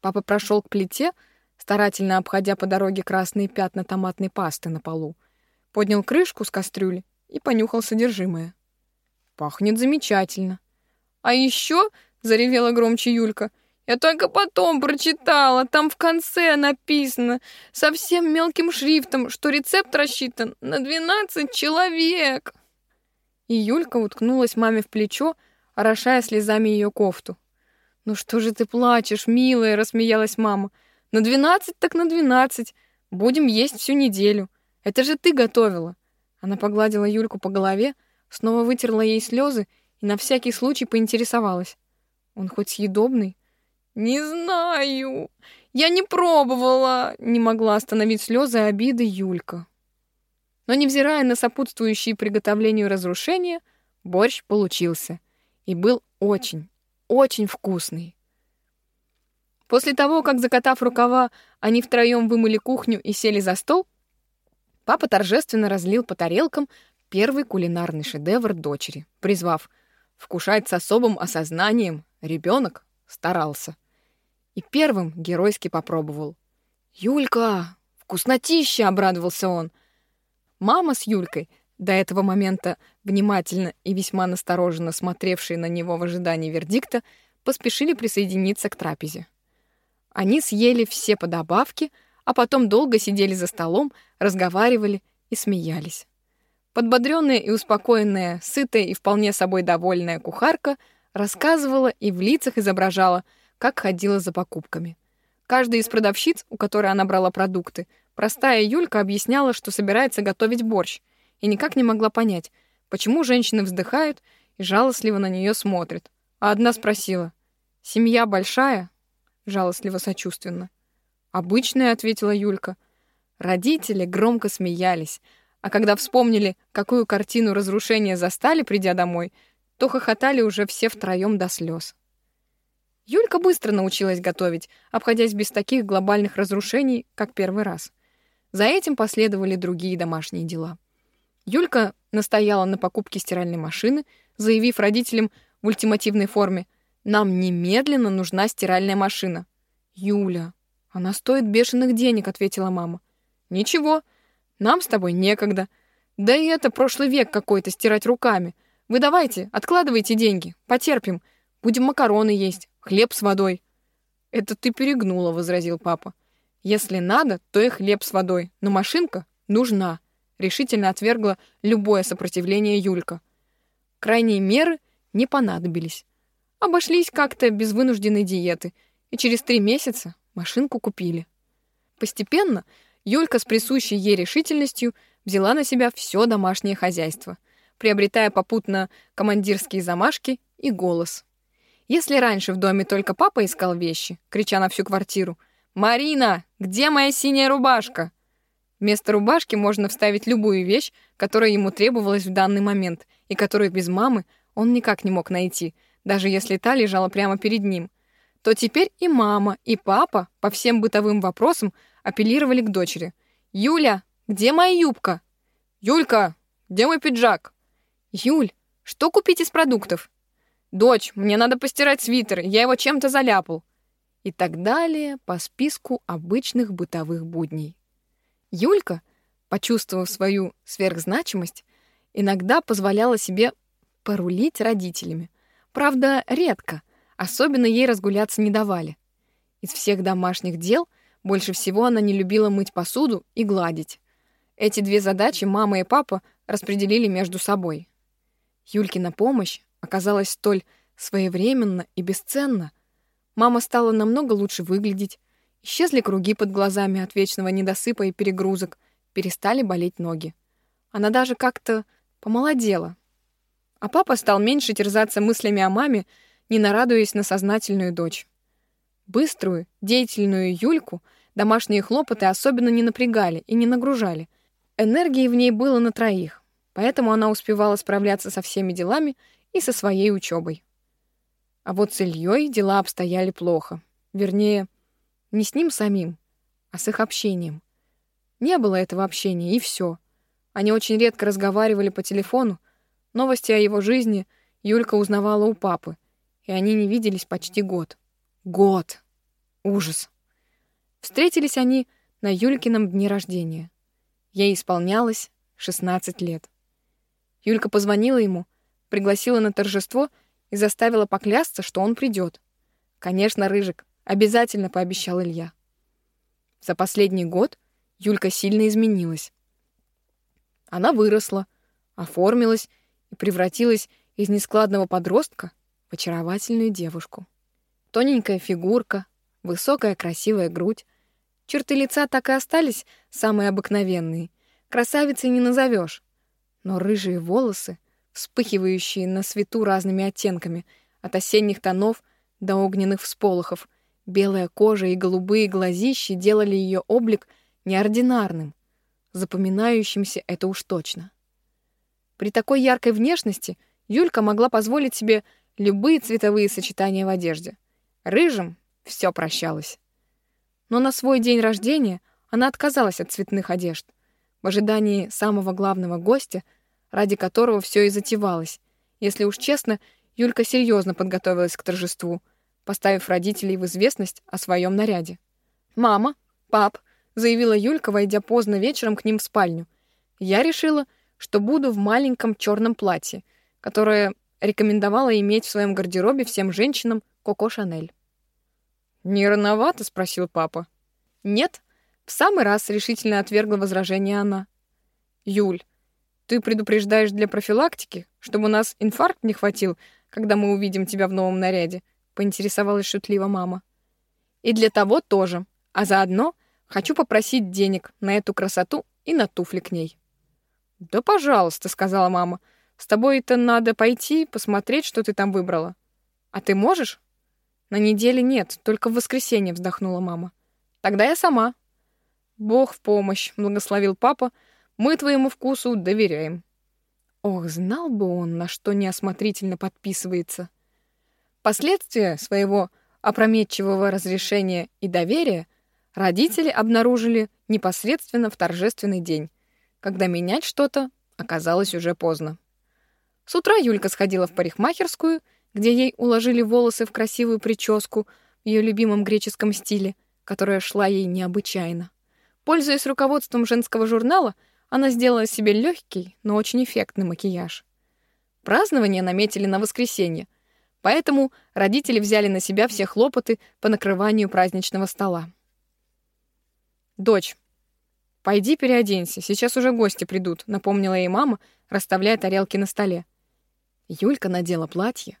Папа прошел к плите, старательно обходя по дороге красные пятна томатной пасты на полу, поднял крышку с кастрюли и понюхал содержимое. Пахнет замечательно. А еще, заревела громче Юлька, я только потом прочитала, там в конце написано совсем мелким шрифтом, что рецепт рассчитан на 12 человек. И Юлька уткнулась маме в плечо, орошая слезами ее кофту. «Ну что же ты плачешь, милая?» — рассмеялась мама. «На двенадцать так на двенадцать. Будем есть всю неделю. Это же ты готовила». Она погладила Юльку по голове, снова вытерла ей слезы и на всякий случай поинтересовалась. «Он хоть съедобный?» «Не знаю. Я не пробовала», — не могла остановить слезы обиды Юлька. Но, невзирая на сопутствующие приготовлению разрушения, борщ получился и был очень, очень вкусный. После того, как, закатав рукава, они втроем вымыли кухню и сели за стол, папа торжественно разлил по тарелкам первый кулинарный шедевр дочери, призвав «вкушать с особым осознанием, ребенок старался». И первым геройски попробовал. «Юлька, вкуснотища!» — обрадовался он. Мама с Юлькой, до этого момента внимательно и весьма настороженно смотревшие на него в ожидании вердикта, поспешили присоединиться к трапезе. Они съели все по добавке, а потом долго сидели за столом, разговаривали и смеялись. Подбодренная и успокоенная, сытая и вполне собой довольная кухарка рассказывала и в лицах изображала, как ходила за покупками. Каждая из продавщиц, у которой она брала продукты, простая Юлька объясняла, что собирается готовить борщ, и никак не могла понять, почему женщины вздыхают и жалостливо на нее смотрят. А одна спросила, «Семья большая?» жалостливо-сочувственно. «Обычная», — ответила Юлька. Родители громко смеялись, а когда вспомнили, какую картину разрушения застали, придя домой, то хохотали уже все втроем до слез. Юлька быстро научилась готовить, обходясь без таких глобальных разрушений, как первый раз. За этим последовали другие домашние дела. Юлька настояла на покупке стиральной машины, заявив родителям в ультимативной форме «Нам немедленно нужна стиральная машина». «Юля, она стоит бешеных денег», — ответила мама. «Ничего, нам с тобой некогда. Да и это прошлый век какой-то стирать руками. Вы давайте, откладывайте деньги, потерпим. Будем макароны есть, хлеб с водой». «Это ты перегнула», — возразил папа. «Если надо, то и хлеб с водой, но машинка нужна» решительно отвергла любое сопротивление Юлька. Крайние меры не понадобились. Обошлись как-то без вынужденной диеты, и через три месяца машинку купили. Постепенно Юлька с присущей ей решительностью взяла на себя все домашнее хозяйство, приобретая попутно командирские замашки и голос. Если раньше в доме только папа искал вещи, крича на всю квартиру «Марина, где моя синяя рубашка?», Вместо рубашки можно вставить любую вещь, которая ему требовалась в данный момент и которую без мамы он никак не мог найти, даже если та лежала прямо перед ним. То теперь и мама, и папа по всем бытовым вопросам апеллировали к дочери. «Юля, где моя юбка?» «Юлька, где мой пиджак?» «Юль, что купить из продуктов?» «Дочь, мне надо постирать свитер, я его чем-то заляпал». И так далее по списку обычных бытовых будней. Юлька, почувствовав свою сверхзначимость, иногда позволяла себе порулить родителями. Правда, редко, особенно ей разгуляться не давали. Из всех домашних дел больше всего она не любила мыть посуду и гладить. Эти две задачи мама и папа распределили между собой. Юлькина помощь оказалась столь своевременно и бесценна. Мама стала намного лучше выглядеть, Исчезли круги под глазами от вечного недосыпа и перегрузок, перестали болеть ноги. Она даже как-то помолодела. А папа стал меньше терзаться мыслями о маме, не нарадуясь на сознательную дочь. Быструю, деятельную Юльку домашние хлопоты особенно не напрягали и не нагружали. Энергии в ней было на троих, поэтому она успевала справляться со всеми делами и со своей учебой. А вот с Ильей дела обстояли плохо. Вернее, не с ним самим, а с их общением. Не было этого общения, и все. Они очень редко разговаривали по телефону. Новости о его жизни Юлька узнавала у папы, и они не виделись почти год. Год! Ужас! Встретились они на Юлькином дне рождения. Ей исполнялось 16 лет. Юлька позвонила ему, пригласила на торжество и заставила поклясться, что он придет. Конечно, Рыжик Обязательно пообещал Илья. За последний год Юлька сильно изменилась. Она выросла, оформилась и превратилась из нескладного подростка в очаровательную девушку. Тоненькая фигурка, высокая красивая грудь. Черты лица так и остались самые обыкновенные. Красавицей не назовешь. Но рыжие волосы, вспыхивающие на свету разными оттенками, от осенних тонов до огненных всполохов, белая кожа и голубые глазищи делали ее облик неординарным. Запоминающимся это уж точно. При такой яркой внешности Юлька могла позволить себе любые цветовые сочетания в одежде. Рыжим все прощалось. Но на свой день рождения она отказалась от цветных одежд в ожидании самого главного гостя, ради которого все и затевалось. Если уж честно, Юлька серьезно подготовилась к торжеству, поставив родителей в известность о своем наряде. «Мама, пап», — заявила Юлька, войдя поздно вечером к ним в спальню. «Я решила, что буду в маленьком черном платье, которое рекомендовала иметь в своем гардеробе всем женщинам Коко Шанель. «Не рановато?» — спросил папа. «Нет, в самый раз решительно отвергла возражение она. «Юль, ты предупреждаешь для профилактики, чтобы у нас инфаркт не хватил, когда мы увидим тебя в новом наряде?» — поинтересовалась шутливо мама. «И для того тоже, а заодно хочу попросить денег на эту красоту и на туфли к ней». «Да, пожалуйста», — сказала мама. «С тобой-то надо пойти, посмотреть, что ты там выбрала». «А ты можешь?» «На неделе нет, только в воскресенье», — вздохнула мама. «Тогда я сама». «Бог в помощь», — благословил папа. «Мы твоему вкусу доверяем». Ох, знал бы он, на что неосмотрительно подписывается. Последствия своего опрометчивого разрешения и доверия родители обнаружили непосредственно в торжественный день — когда менять что-то оказалось уже поздно. С утра Юлька сходила в парикмахерскую, где ей уложили волосы в красивую прическу в ее любимом греческом стиле, которая шла ей необычайно. Пользуясь руководством женского журнала, она сделала себе легкий, но очень эффектный макияж. Празднование наметили на воскресенье, поэтому родители взяли на себя все хлопоты по накрыванию праздничного стола. «Дочь, «Пойди переоденься, сейчас уже гости придут», — напомнила ей мама, расставляя тарелки на столе. Юлька надела платье,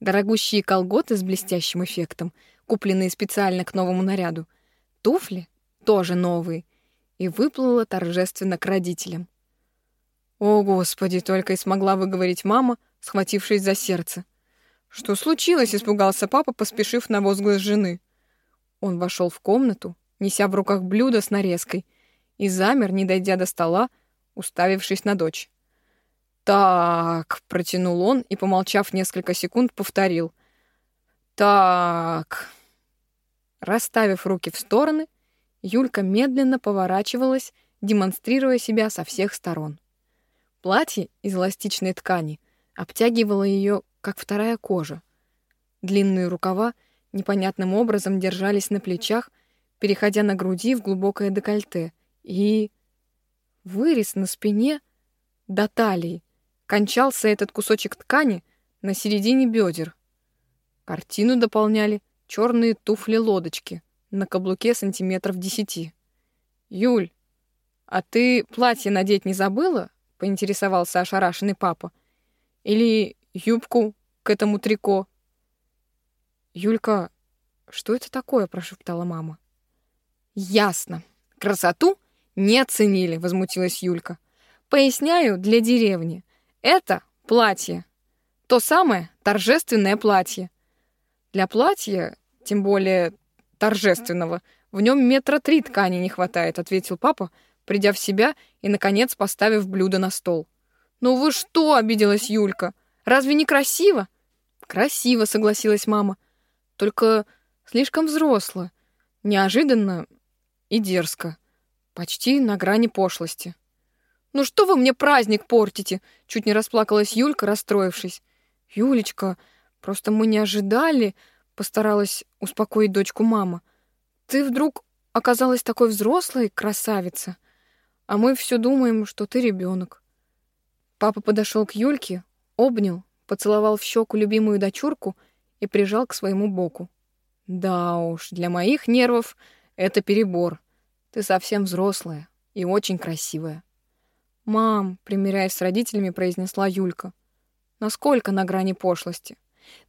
дорогущие колготы с блестящим эффектом, купленные специально к новому наряду, туфли, тоже новые, и выплыла торжественно к родителям. «О, Господи!» — только и смогла выговорить мама, схватившись за сердце. «Что случилось?» — испугался папа, поспешив на возглас жены. Он вошел в комнату, неся в руках блюдо с нарезкой — и замер, не дойдя до стола, уставившись на дочь. «Так», — протянул он и, помолчав несколько секунд, повторил. «Так». Расставив руки в стороны, Юлька медленно поворачивалась, демонстрируя себя со всех сторон. Платье из эластичной ткани обтягивало ее, как вторая кожа. Длинные рукава непонятным образом держались на плечах, переходя на груди в глубокое декольте, и вырез на спине до талии. Кончался этот кусочек ткани на середине бедер. Картину дополняли черные туфли-лодочки на каблуке сантиметров десяти. «Юль, а ты платье надеть не забыла?» — поинтересовался ошарашенный папа. «Или юбку к этому трико?» «Юлька, что это такое?» — прошептала мама. «Ясно. Красоту «Не оценили», — возмутилась Юлька. «Поясняю для деревни. Это платье. То самое торжественное платье. Для платья, тем более торжественного, в нем метра три ткани не хватает», — ответил папа, придя в себя и, наконец, поставив блюдо на стол. «Ну вы что?» — обиделась Юлька. «Разве не красиво?» «Красиво», — согласилась мама. «Только слишком взросло, неожиданно и дерзко». Почти на грани пошлости. «Ну что вы мне праздник портите?» Чуть не расплакалась Юлька, расстроившись. «Юлечка, просто мы не ожидали», — постаралась успокоить дочку мама. «Ты вдруг оказалась такой взрослой, красавица, а мы все думаем, что ты ребенок». Папа подошел к Юльке, обнял, поцеловал в щеку любимую дочурку и прижал к своему боку. «Да уж, для моих нервов это перебор», ты совсем взрослая и очень красивая. Мам, примиряясь с родителями, произнесла Юлька. Насколько на грани пошлости?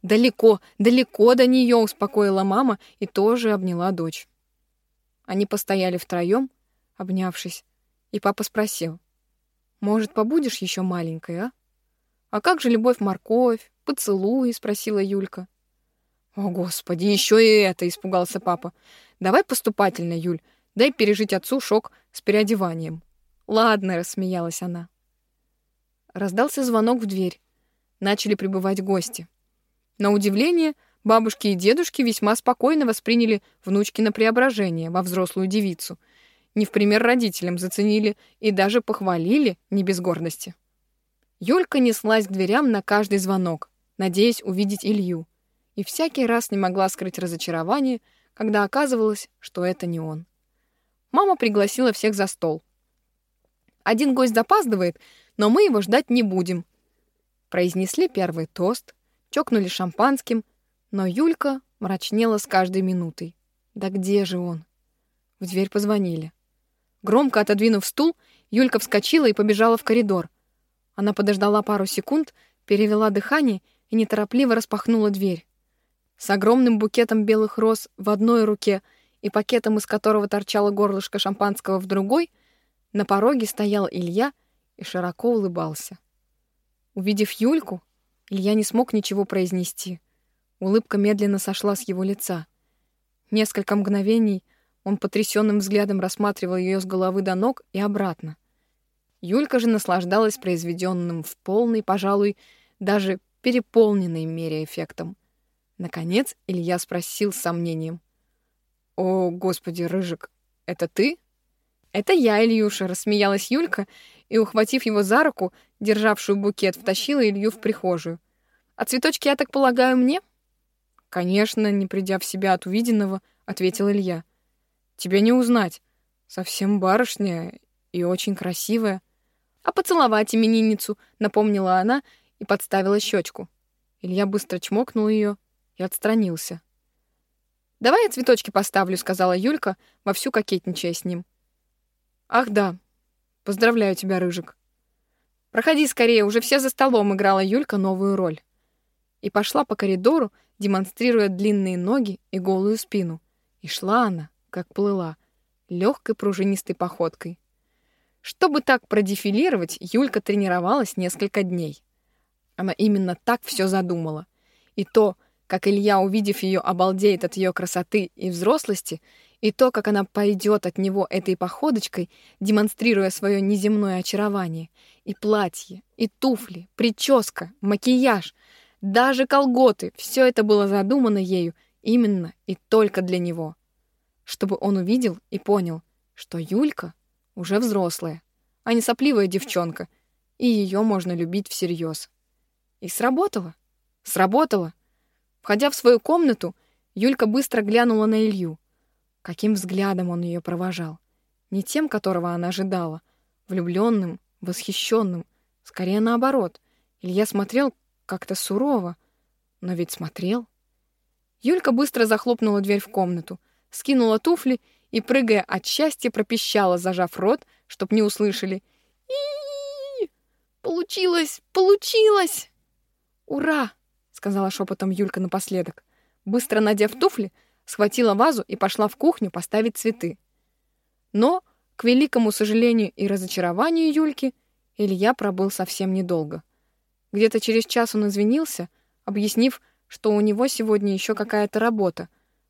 «Далеко, далеко до нее», — успокоила мама и тоже обняла дочь. Они постояли втроем, обнявшись, и папа спросил, «Может, побудешь еще маленькой, а?» «А как же любовь-морковь, поцелуи?» — спросила Юлька. «О, Господи, еще и это!» — испугался папа. «Давай поступательно, Юль, дай пережить отцу шок с переодеванием». «Ладно», — рассмеялась она. Раздался звонок в дверь. Начали прибывать гости. На удивление, бабушки и дедушки весьма спокойно восприняли внучки на преображение во взрослую девицу. Не в пример родителям заценили и даже похвалили не без гордости. Юлька неслась к дверям на каждый звонок, надеясь увидеть Илью, и всякий раз не могла скрыть разочарование, когда оказывалось, что это не он. Мама пригласила всех за стол. Один гость запаздывает, но мы его ждать не будем. Произнесли первый тост, чокнули шампанским, но Юлька мрачнела с каждой минутой. Да где же он? В дверь позвонили. Громко отодвинув стул, Юлька вскочила и побежала в коридор. Она подождала пару секунд, перевела дыхание и неторопливо распахнула дверь. С огромным букетом белых роз в одной руке и пакетом, из которого торчало горлышко шампанского в другой, на пороге стоял Илья и широко улыбался. Увидев Юльку, Илья не смог ничего произнести. Улыбка медленно сошла с его лица. Несколько мгновений он потрясенным взглядом рассматривал ее с головы до ног и обратно. Юлька же наслаждалась произведенным в полной, пожалуй, даже переполненной мере эффектом. Наконец Илья спросил с сомнением. «О, господи, Рыжик, это ты?» «Это я, Ильюша», — рассмеялась Юлька и, ухватив его за руку, державшую букет, втащила Илью в прихожую. «А цветочки, я так полагаю, мне?» «Конечно», — не придя в себя от увиденного, ответил Илья. «Тебя не узнать. Совсем барышня и очень красивая». «А поцеловать именинницу», — напомнила она и подставила щечку. Илья быстро чмокнул ее и отстранился. «Давай я цветочки поставлю», — сказала Юлька, вовсю кокетничая с ним. «Ах да, Поздравляю тебя, Рыжик. Проходи скорее, уже все за столом играла Юлька новую роль. И пошла по коридору, демонстрируя длинные ноги и голую спину. И шла она, как плыла, легкой пружинистой походкой. Чтобы так продефилировать, Юлька тренировалась несколько дней. Она именно так все задумала. И то, как Илья, увидев ее, обалдеет от ее красоты и взрослости, и то, как она пойдет от него этой походочкой, демонстрируя свое неземное очарование. И платье, и туфли, прическа, макияж, даже колготы — все это было задумано ею именно и только для него. Чтобы он увидел и понял, что Юлька уже взрослая, а не сопливая девчонка, и ее можно любить всерьез. И сработало. Сработало. Входя в свою комнату, Юлька быстро глянула на Илью. Каким взглядом он ее провожал. Не тем, которого она ожидала. Влюбленным, восхищенным. Скорее наоборот. Илья смотрел как-то сурово. Но ведь смотрел. Юлька быстро захлопнула дверь в комнату, скинула туфли и, прыгая от счастья, пропищала, зажав рот, чтоб не услышали. и Получилось! Получилось!» «Ура!» — сказала шепотом Юлька напоследок. Быстро надев туфли, схватила вазу и пошла в кухню поставить цветы. Но, к великому сожалению и разочарованию Юльки, Илья пробыл совсем недолго. Где-то через час он извинился, объяснив, что у него сегодня еще какая-то работа.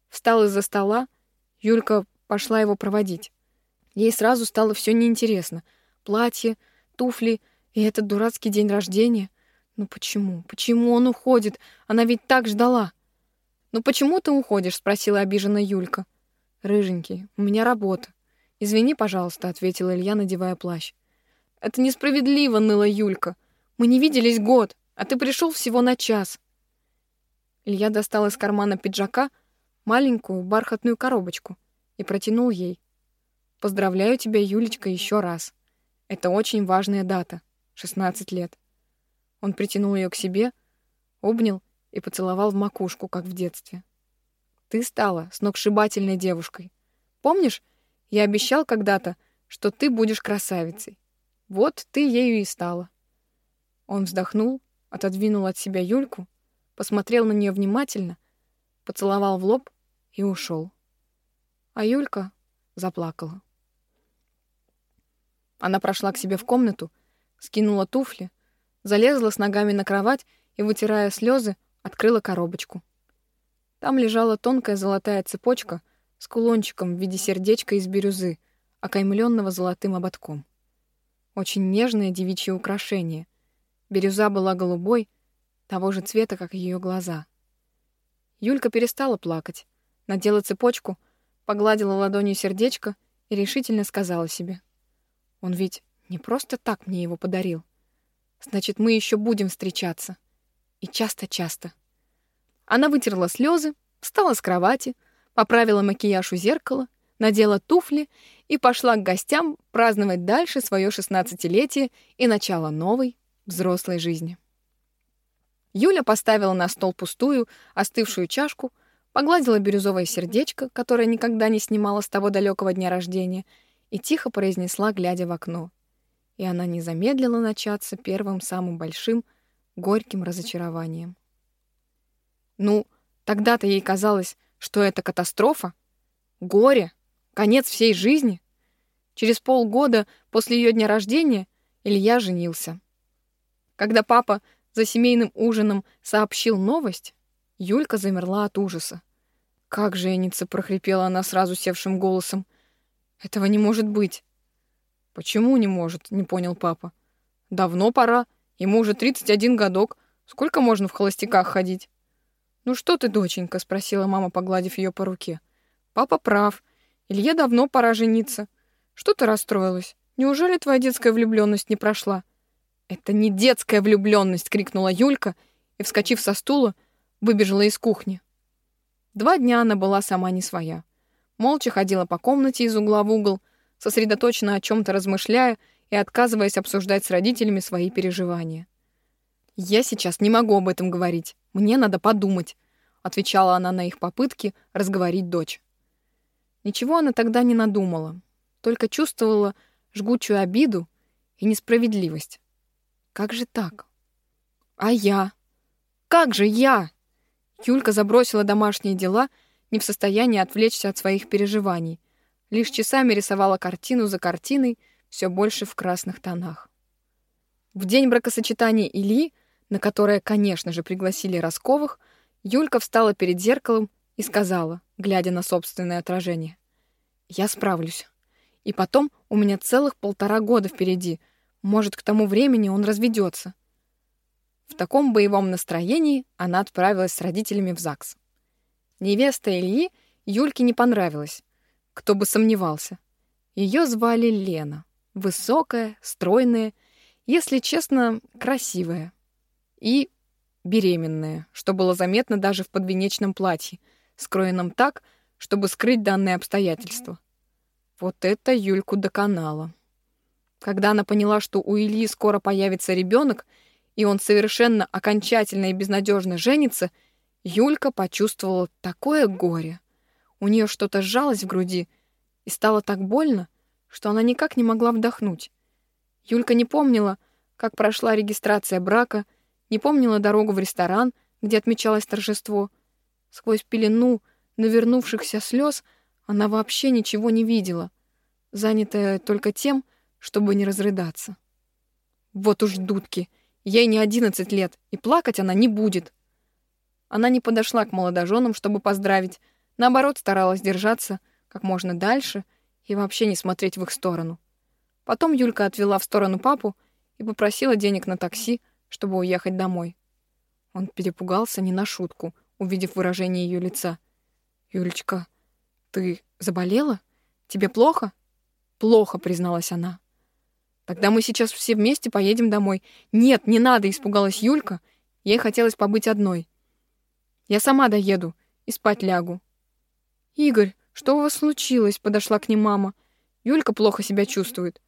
Встал из-за стола, Юлька пошла его проводить. Ей сразу стало все неинтересно. Платье, туфли и этот дурацкий день рождения. Ну почему? Почему он уходит? Она ведь так ждала. «Ну почему ты уходишь?» — спросила обиженно Юлька. «Рыженький, у меня работа». «Извини, пожалуйста», — ответил Илья, надевая плащ. «Это несправедливо», — ныла Юлька. «Мы не виделись год, а ты пришел всего на час». Илья достал из кармана пиджака маленькую бархатную коробочку и протянул ей. «Поздравляю тебя, Юлечка, еще раз. Это очень важная дата — 16 лет». Он притянул ее к себе, обнял и поцеловал в макушку, как в детстве. Ты стала сногсшибательной девушкой. Помнишь, я обещал когда-то, что ты будешь красавицей. Вот ты ею и стала. Он вздохнул, отодвинул от себя Юльку, посмотрел на нее внимательно, поцеловал в лоб и ушел. А Юлька заплакала. Она прошла к себе в комнату, скинула туфли, залезла с ногами на кровать и, вытирая слезы, открыла коробочку. Там лежала тонкая золотая цепочка с кулончиком в виде сердечка из бирюзы, окаймленного золотым ободком. Очень нежное девичье украшение. Бирюза была голубой, того же цвета, как ее глаза. Юлька перестала плакать, надела цепочку, погладила ладонью сердечко и решительно сказала себе. «Он ведь не просто так мне его подарил. Значит, мы еще будем встречаться. И часто-часто». Она вытерла слезы, встала с кровати, поправила макияж у зеркала, надела туфли и пошла к гостям праздновать дальше свое шестнадцатилетие и начало новой взрослой жизни. Юля поставила на стол пустую, остывшую чашку, погладила бирюзовое сердечко, которое никогда не снимала с того далекого дня рождения, и тихо произнесла, глядя в окно. И она не замедлила начаться первым самым большим горьким разочарованием. Ну, тогда-то ей казалось, что это катастрофа, горе, конец всей жизни. Через полгода после ее дня рождения Илья женился. Когда папа за семейным ужином сообщил новость, Юлька замерла от ужаса. «Как женится!» — прохрипела она сразу севшим голосом. «Этого не может быть!» «Почему не может?» — не понял папа. «Давно пора. Ему уже 31 годок. Сколько можно в холостяках ходить?» «Ну что ты, доченька?» — спросила мама, погладив ее по руке. «Папа прав. Илье давно пора жениться. Что ты расстроилась? Неужели твоя детская влюбленность не прошла?» «Это не детская влюбленность!» — крикнула Юлька и, вскочив со стула, выбежала из кухни. Два дня она была сама не своя. Молча ходила по комнате из угла в угол, сосредоточенно о чем-то размышляя и отказываясь обсуждать с родителями свои переживания. «Я сейчас не могу об этом говорить. Мне надо подумать», — отвечала она на их попытки разговорить дочь. Ничего она тогда не надумала, только чувствовала жгучую обиду и несправедливость. Как же так? А я? Как же я? Юлька забросила домашние дела, не в состоянии отвлечься от своих переживаний. Лишь часами рисовала картину за картиной, все больше в красных тонах. В день бракосочетания Ильи, на которое, конечно же, пригласили Росковых, Юлька встала перед зеркалом и сказала, глядя на собственное отражение, «Я справлюсь. И потом у меня целых полтора года впереди — может, к тому времени он разведется. В таком боевом настроении она отправилась с родителями в ЗАГС. Невеста Ильи Юльке не понравилась. Кто бы сомневался. Ее звали Лена. Высокая, стройная, если честно, красивая. И беременная, что было заметно даже в подвенечном платье, скроенном так, чтобы скрыть данное обстоятельство. Вот это Юльку доконало. Когда она поняла, что у Ильи скоро появится ребенок, и он совершенно окончательно и безнадежно женится, Юлька почувствовала такое горе. У нее что-то сжалось в груди, и стало так больно, что она никак не могла вдохнуть. Юлька не помнила, как прошла регистрация брака, не помнила дорогу в ресторан, где отмечалось торжество. Сквозь пелену навернувшихся слез она вообще ничего не видела, занятая только тем, чтобы не разрыдаться. Вот уж дудки, ей не одиннадцать лет, и плакать она не будет. Она не подошла к молодоженам, чтобы поздравить, наоборот, старалась держаться как можно дальше и вообще не смотреть в их сторону. Потом Юлька отвела в сторону папу и попросила денег на такси, чтобы уехать домой. Он перепугался не на шутку, увидев выражение ее лица. «Юлечка, ты заболела? Тебе плохо?» «Плохо», — призналась она. Тогда мы сейчас все вместе поедем домой. Нет, не надо, испугалась Юлька. Ей хотелось побыть одной. Я сама доеду и спать лягу. Игорь, что у вас случилось? Подошла к ним мама. Юлька плохо себя чувствует.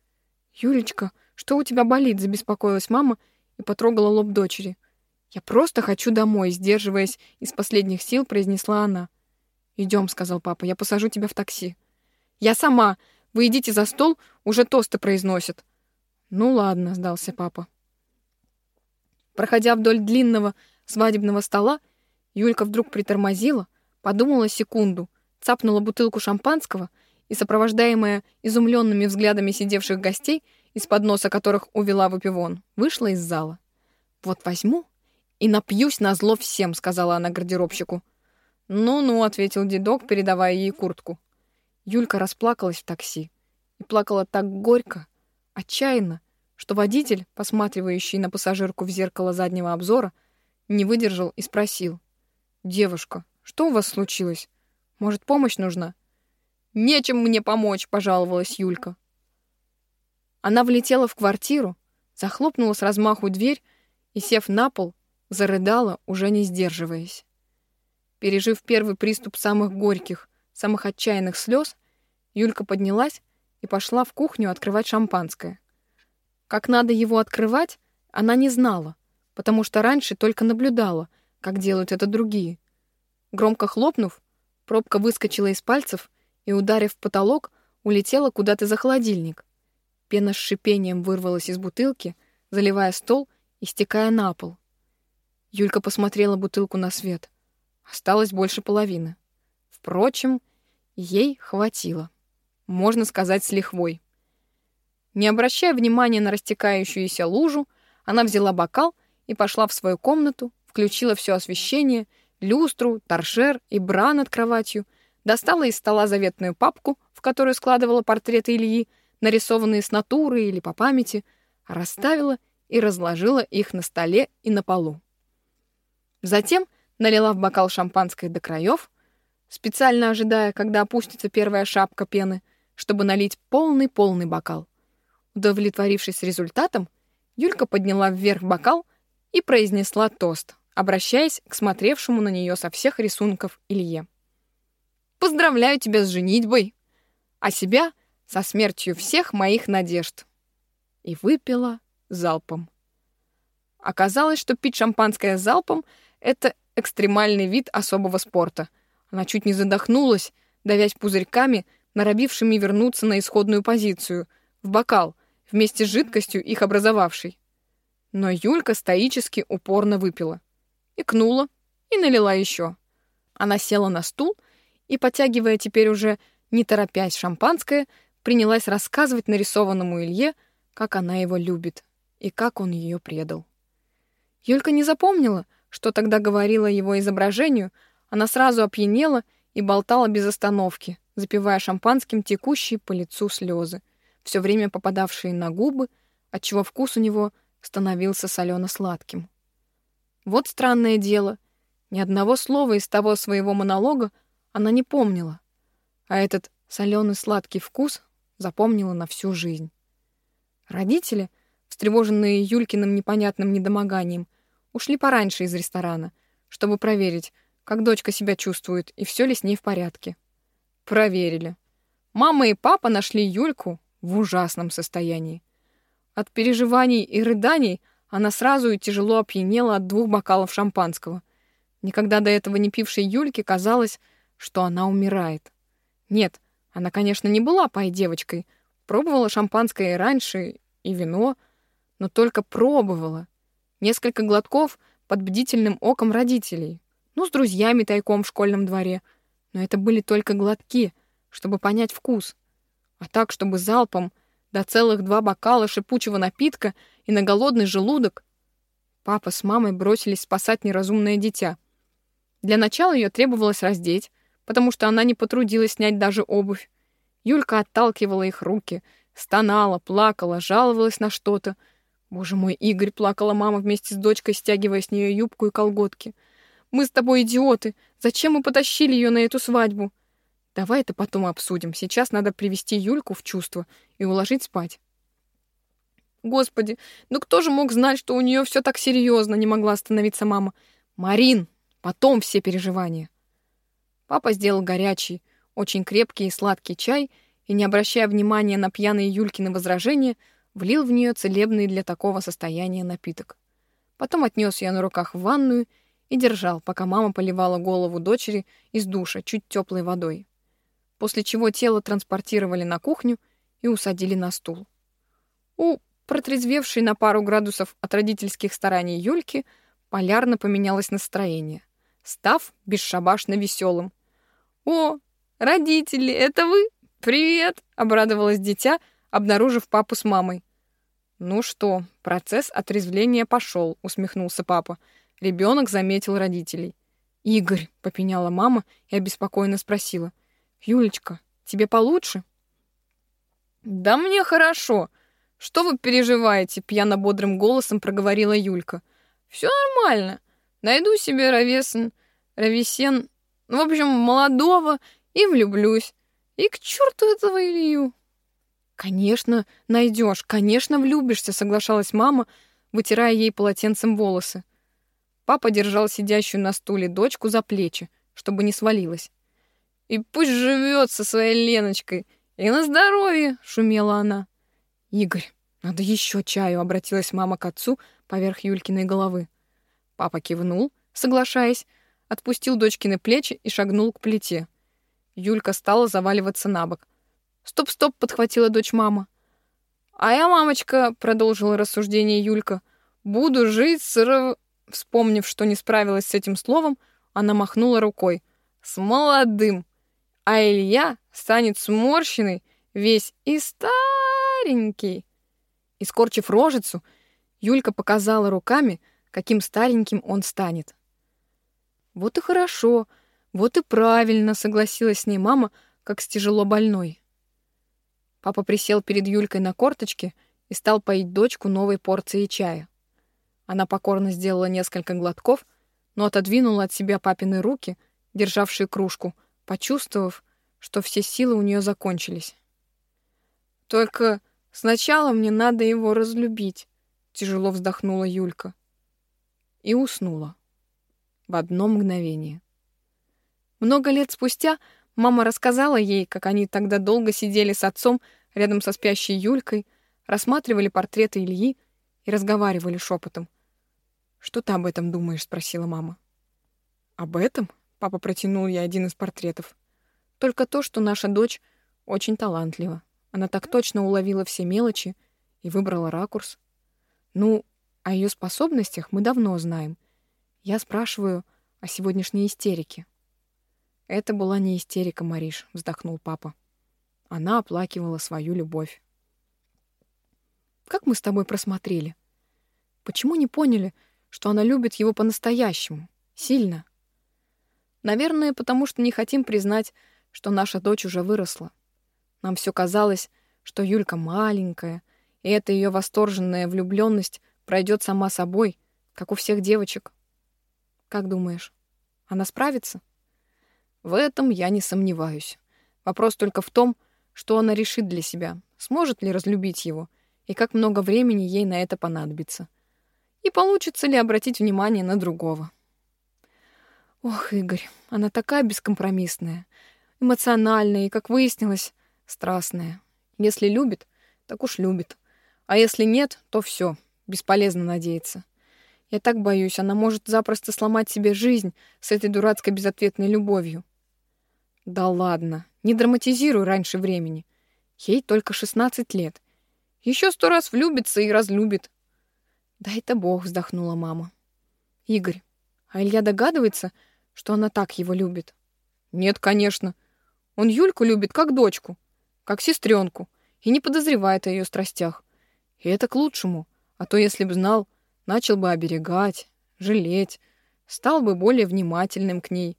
Юлечка, что у тебя болит? Забеспокоилась мама и потрогала лоб дочери. Я просто хочу домой, сдерживаясь из последних сил, произнесла она. Идем, сказал папа, я посажу тебя в такси. Я сама. Вы идите за стол, уже тосты произносят. «Ну ладно», — сдался папа. Проходя вдоль длинного, свадебного стола, Юлька вдруг притормозила, подумала секунду, цапнула бутылку шампанского и, сопровождаемая изумленными взглядами сидевших гостей, из-под носа которых увела выпивон, вышла из зала. «Вот возьму и напьюсь на зло всем», — сказала она гардеробщику. «Ну-ну», — ответил дедок, передавая ей куртку. Юлька расплакалась в такси и плакала так горько, отчаянно, что водитель, посматривающий на пассажирку в зеркало заднего обзора, не выдержал и спросил. «Девушка, что у вас случилось? Может, помощь нужна?» «Нечем мне помочь», — пожаловалась Юлька. Она влетела в квартиру, захлопнула с размаху дверь и, сев на пол, зарыдала, уже не сдерживаясь. Пережив первый приступ самых горьких, самых отчаянных слез, Юлька поднялась и пошла в кухню открывать шампанское. Как надо его открывать, она не знала, потому что раньше только наблюдала, как делают это другие. Громко хлопнув, пробка выскочила из пальцев и, ударив в потолок, улетела куда-то за холодильник. Пена с шипением вырвалась из бутылки, заливая стол и стекая на пол. Юлька посмотрела бутылку на свет. Осталось больше половины. Впрочем, ей хватило. Можно сказать, с лихвой. Не обращая внимания на растекающуюся лужу, она взяла бокал и пошла в свою комнату, включила все освещение, люстру, торшер и бра над кроватью, достала из стола заветную папку, в которую складывала портреты Ильи, нарисованные с натуры или по памяти, расставила и разложила их на столе и на полу. Затем налила в бокал шампанское до краев, специально ожидая, когда опустится первая шапка пены, чтобы налить полный-полный бокал. Удовлетворившись результатом, Юлька подняла вверх бокал и произнесла тост, обращаясь к смотревшему на нее со всех рисунков Илье. «Поздравляю тебя с женитьбой, а себя со смертью всех моих надежд!» И выпила залпом. Оказалось, что пить шампанское залпом — это экстремальный вид особого спорта. Она чуть не задохнулась, давясь пузырьками, норовившими вернуться на исходную позицию, в бокал — вместе с жидкостью, их образовавшей. Но Юлька стоически упорно выпила. Икнула и налила еще. Она села на стул и, потягивая теперь уже не торопясь шампанское, принялась рассказывать нарисованному Илье, как она его любит и как он ее предал. Юлька не запомнила, что тогда говорила его изображению, она сразу опьянела и болтала без остановки, запивая шампанским текущие по лицу слезы все время попадавшие на губы, отчего вкус у него становился солено-сладким. Вот странное дело, ни одного слова из того своего монолога она не помнила, а этот соленый-сладкий вкус запомнила на всю жизнь. Родители, встревоженные Юлькиным непонятным недомоганием, ушли пораньше из ресторана, чтобы проверить, как дочка себя чувствует и все ли с ней в порядке. Проверили. Мама и папа нашли Юльку в ужасном состоянии. От переживаний и рыданий она сразу и тяжело опьянела от двух бокалов шампанского. Никогда до этого не пившей Юльке казалось, что она умирает. Нет, она, конечно, не была пай-девочкой, пробовала шампанское и раньше, и вино, но только пробовала. Несколько глотков под бдительным оком родителей. Ну, с друзьями тайком в школьном дворе. Но это были только глотки, чтобы понять вкус а так, чтобы залпом до целых два бокала шипучего напитка и на голодный желудок. Папа с мамой бросились спасать неразумное дитя. Для начала ее требовалось раздеть, потому что она не потрудилась снять даже обувь. Юлька отталкивала их руки, стонала, плакала, жаловалась на что-то. Боже мой, Игорь, плакала мама вместе с дочкой, стягивая с нее юбку и колготки. Мы с тобой идиоты. Зачем мы потащили ее на эту свадьбу? Давай это потом обсудим. Сейчас надо привести Юльку в чувство и уложить спать. Господи, ну кто же мог знать, что у нее все так серьезно, не могла остановиться мама. Марин, потом все переживания. Папа сделал горячий, очень крепкий и сладкий чай и, не обращая внимания на пьяные Юлькины возражения, влил в нее целебный для такого состояния напиток. Потом отнес ее на руках в ванную и держал, пока мама поливала голову дочери из душа чуть теплой водой после чего тело транспортировали на кухню и усадили на стул. У протрезвевшей на пару градусов от родительских стараний Юльки полярно поменялось настроение, став бесшабашно веселым. «О, родители, это вы? Привет!» — обрадовалось дитя, обнаружив папу с мамой. «Ну что, процесс отрезвления пошел», — усмехнулся папа. Ребенок заметил родителей. «Игорь», — попеняла мама и обеспокоенно спросила. «Юлечка, тебе получше?» «Да мне хорошо. Что вы переживаете?» — пьяно-бодрым голосом проговорила Юлька. «Все нормально. Найду себе ровесен, ровесен, в общем, молодого и влюблюсь. И к черту этого Илью!» «Конечно, найдешь, конечно, влюбишься», — соглашалась мама, вытирая ей полотенцем волосы. Папа держал сидящую на стуле дочку за плечи, чтобы не свалилась. «И пусть живет со своей Леночкой, и на здоровье!» — шумела она. «Игорь, надо еще чаю», — обратилась мама к отцу поверх Юлькиной головы. Папа кивнул, соглашаясь, отпустил дочкины плечи и шагнул к плите. Юлька стала заваливаться на бок. «Стоп, стоп!» — подхватила дочь мама. «А я, мамочка», — продолжила рассуждение Юлька, — «буду жить с рв...» Вспомнив, что не справилась с этим словом, она махнула рукой. «С молодым!» А Илья станет сморщенный, весь и старенький. Искорчив рожицу, Юлька показала руками, каким стареньким он станет. «Вот и хорошо, вот и правильно», — согласилась с ней мама, как с тяжело больной. Папа присел перед Юлькой на корточки и стал поить дочку новой порцией чая. Она покорно сделала несколько глотков, но отодвинула от себя папины руки, державшие кружку, почувствовав, что все силы у нее закончились. «Только сначала мне надо его разлюбить», — тяжело вздохнула Юлька. И уснула. В одно мгновение. Много лет спустя Мама рассказала ей, как они тогда долго сидели с отцом рядом со спящей Юлькой, рассматривали портреты Ильи и разговаривали шепотом. «Что ты об этом думаешь?» — спросила мама. «Об этом?» — папа протянул ей один из портретов. «Только то, что наша дочь очень талантлива. Она так точно уловила все мелочи и выбрала ракурс. Ну, о ее способностях мы давно знаем. Я спрашиваю о сегодняшней истерике». Это была не истерика, Мариш, вздохнул папа. Она оплакивала свою любовь. Как мы с тобой просмотрели? Почему не поняли, что она любит его по-настоящему, сильно? Наверное, потому что не хотим признать, что наша дочь уже выросла. Нам все казалось, что Юлька маленькая, и эта ее восторженная влюбленность пройдет сама собой, как у всех девочек. Как думаешь, она справится? В этом я не сомневаюсь. Вопрос только в том, что она решит для себя, сможет ли разлюбить его, и как много времени ей на это понадобится. И получится ли обратить внимание на другого. Ох, Игорь, она такая бескомпромиссная, эмоциональная и, как выяснилось, страстная. Если любит, так уж любит. А если нет, то все, бесполезно надеяться. Я так боюсь, она может запросто сломать себе жизнь с этой дурацкой безответной любовью. Да ладно, не драматизируй раньше времени. Ей только 16 лет. Еще сто раз влюбится и разлюбит. Да это бог, вздохнула мама. Игорь, а Илья догадывается, что она так его любит? Нет, конечно. Он Юльку любит как дочку, как сестренку, и не подозревает о ее страстях. И это к лучшему, а то, если бы знал, начал бы оберегать, жалеть, стал бы более внимательным к ней,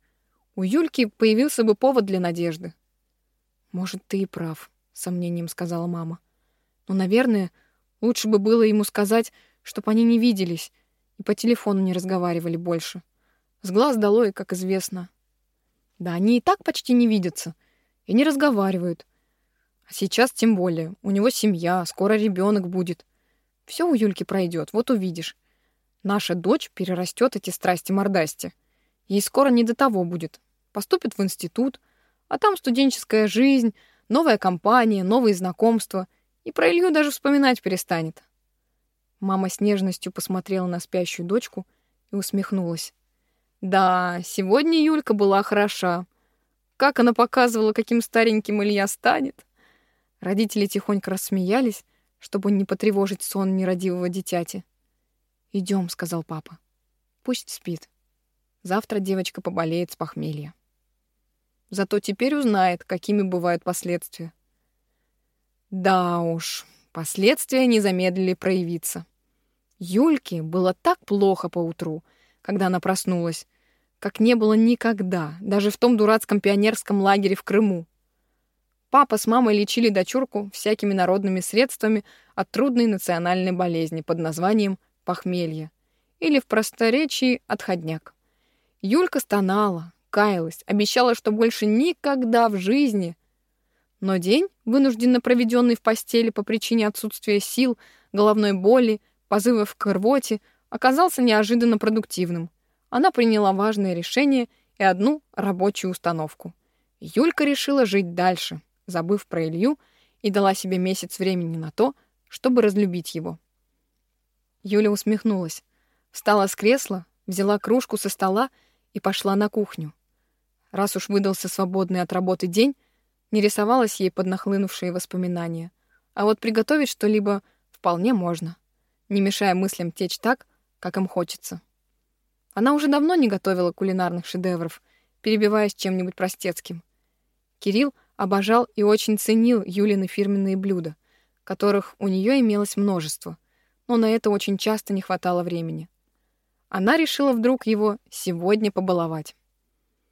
у Юльки появился бы повод для надежды. «Может, ты и прав», — сомнением сказала мама. «Но, наверное, лучше бы было ему сказать, чтобы они не виделись и по телефону не разговаривали больше. С глаз долой, как известно. Да они и так почти не видятся и не разговаривают. А сейчас тем более. У него семья, скоро ребенок будет. Все у Юльки пройдет, вот увидишь. Наша дочь перерастет эти страсти-мордасти. Ей скоро не до того будет поступит в институт, а там студенческая жизнь, новая компания, новые знакомства, и про Илью даже вспоминать перестанет. Мама с нежностью посмотрела на спящую дочку и усмехнулась. Да, сегодня Юлька была хороша. Как она показывала, каким стареньким Илья станет. Родители тихонько рассмеялись, чтобы не потревожить сон нерадивого дитяти. «Идем», — сказал папа. Пусть спит. Завтра девочка поболеет с похмелья. Зато теперь узнает, какими бывают последствия. Да уж, последствия не замедлили проявиться. Юльке было так плохо поутру, когда она проснулась, как не было никогда, даже в том дурацком пионерском лагере в Крыму. Папа с мамой лечили дочурку всякими народными средствами от трудной национальной болезни под названием похмелье или в просторечии отходняк. Юлька стонала, каялась, обещала, что больше никогда в жизни. Но день, вынужденно проведенный в постели по причине отсутствия сил, головной боли, позывов к рвоте, оказался неожиданно продуктивным. Она приняла важное решение и одну рабочую установку. Юлька решила жить дальше, забыв про Илью, и дала себе месяц времени на то, чтобы разлюбить его. Юля усмехнулась, встала с кресла, взяла кружку со стола и пошла на кухню. Раз уж выдался свободный от работы день, не рисовалось ей под нахлынувшие воспоминания. А вот приготовить что-либо вполне можно, не мешая мыслям течь так, как им хочется. Она уже давно не готовила кулинарных шедевров, перебиваясь чем-нибудь простецким. Кирилл обожал и очень ценил Юлины фирменные блюда, которых у нее имелось множество, но на это очень часто не хватало времени. Она решила вдруг его сегодня побаловать.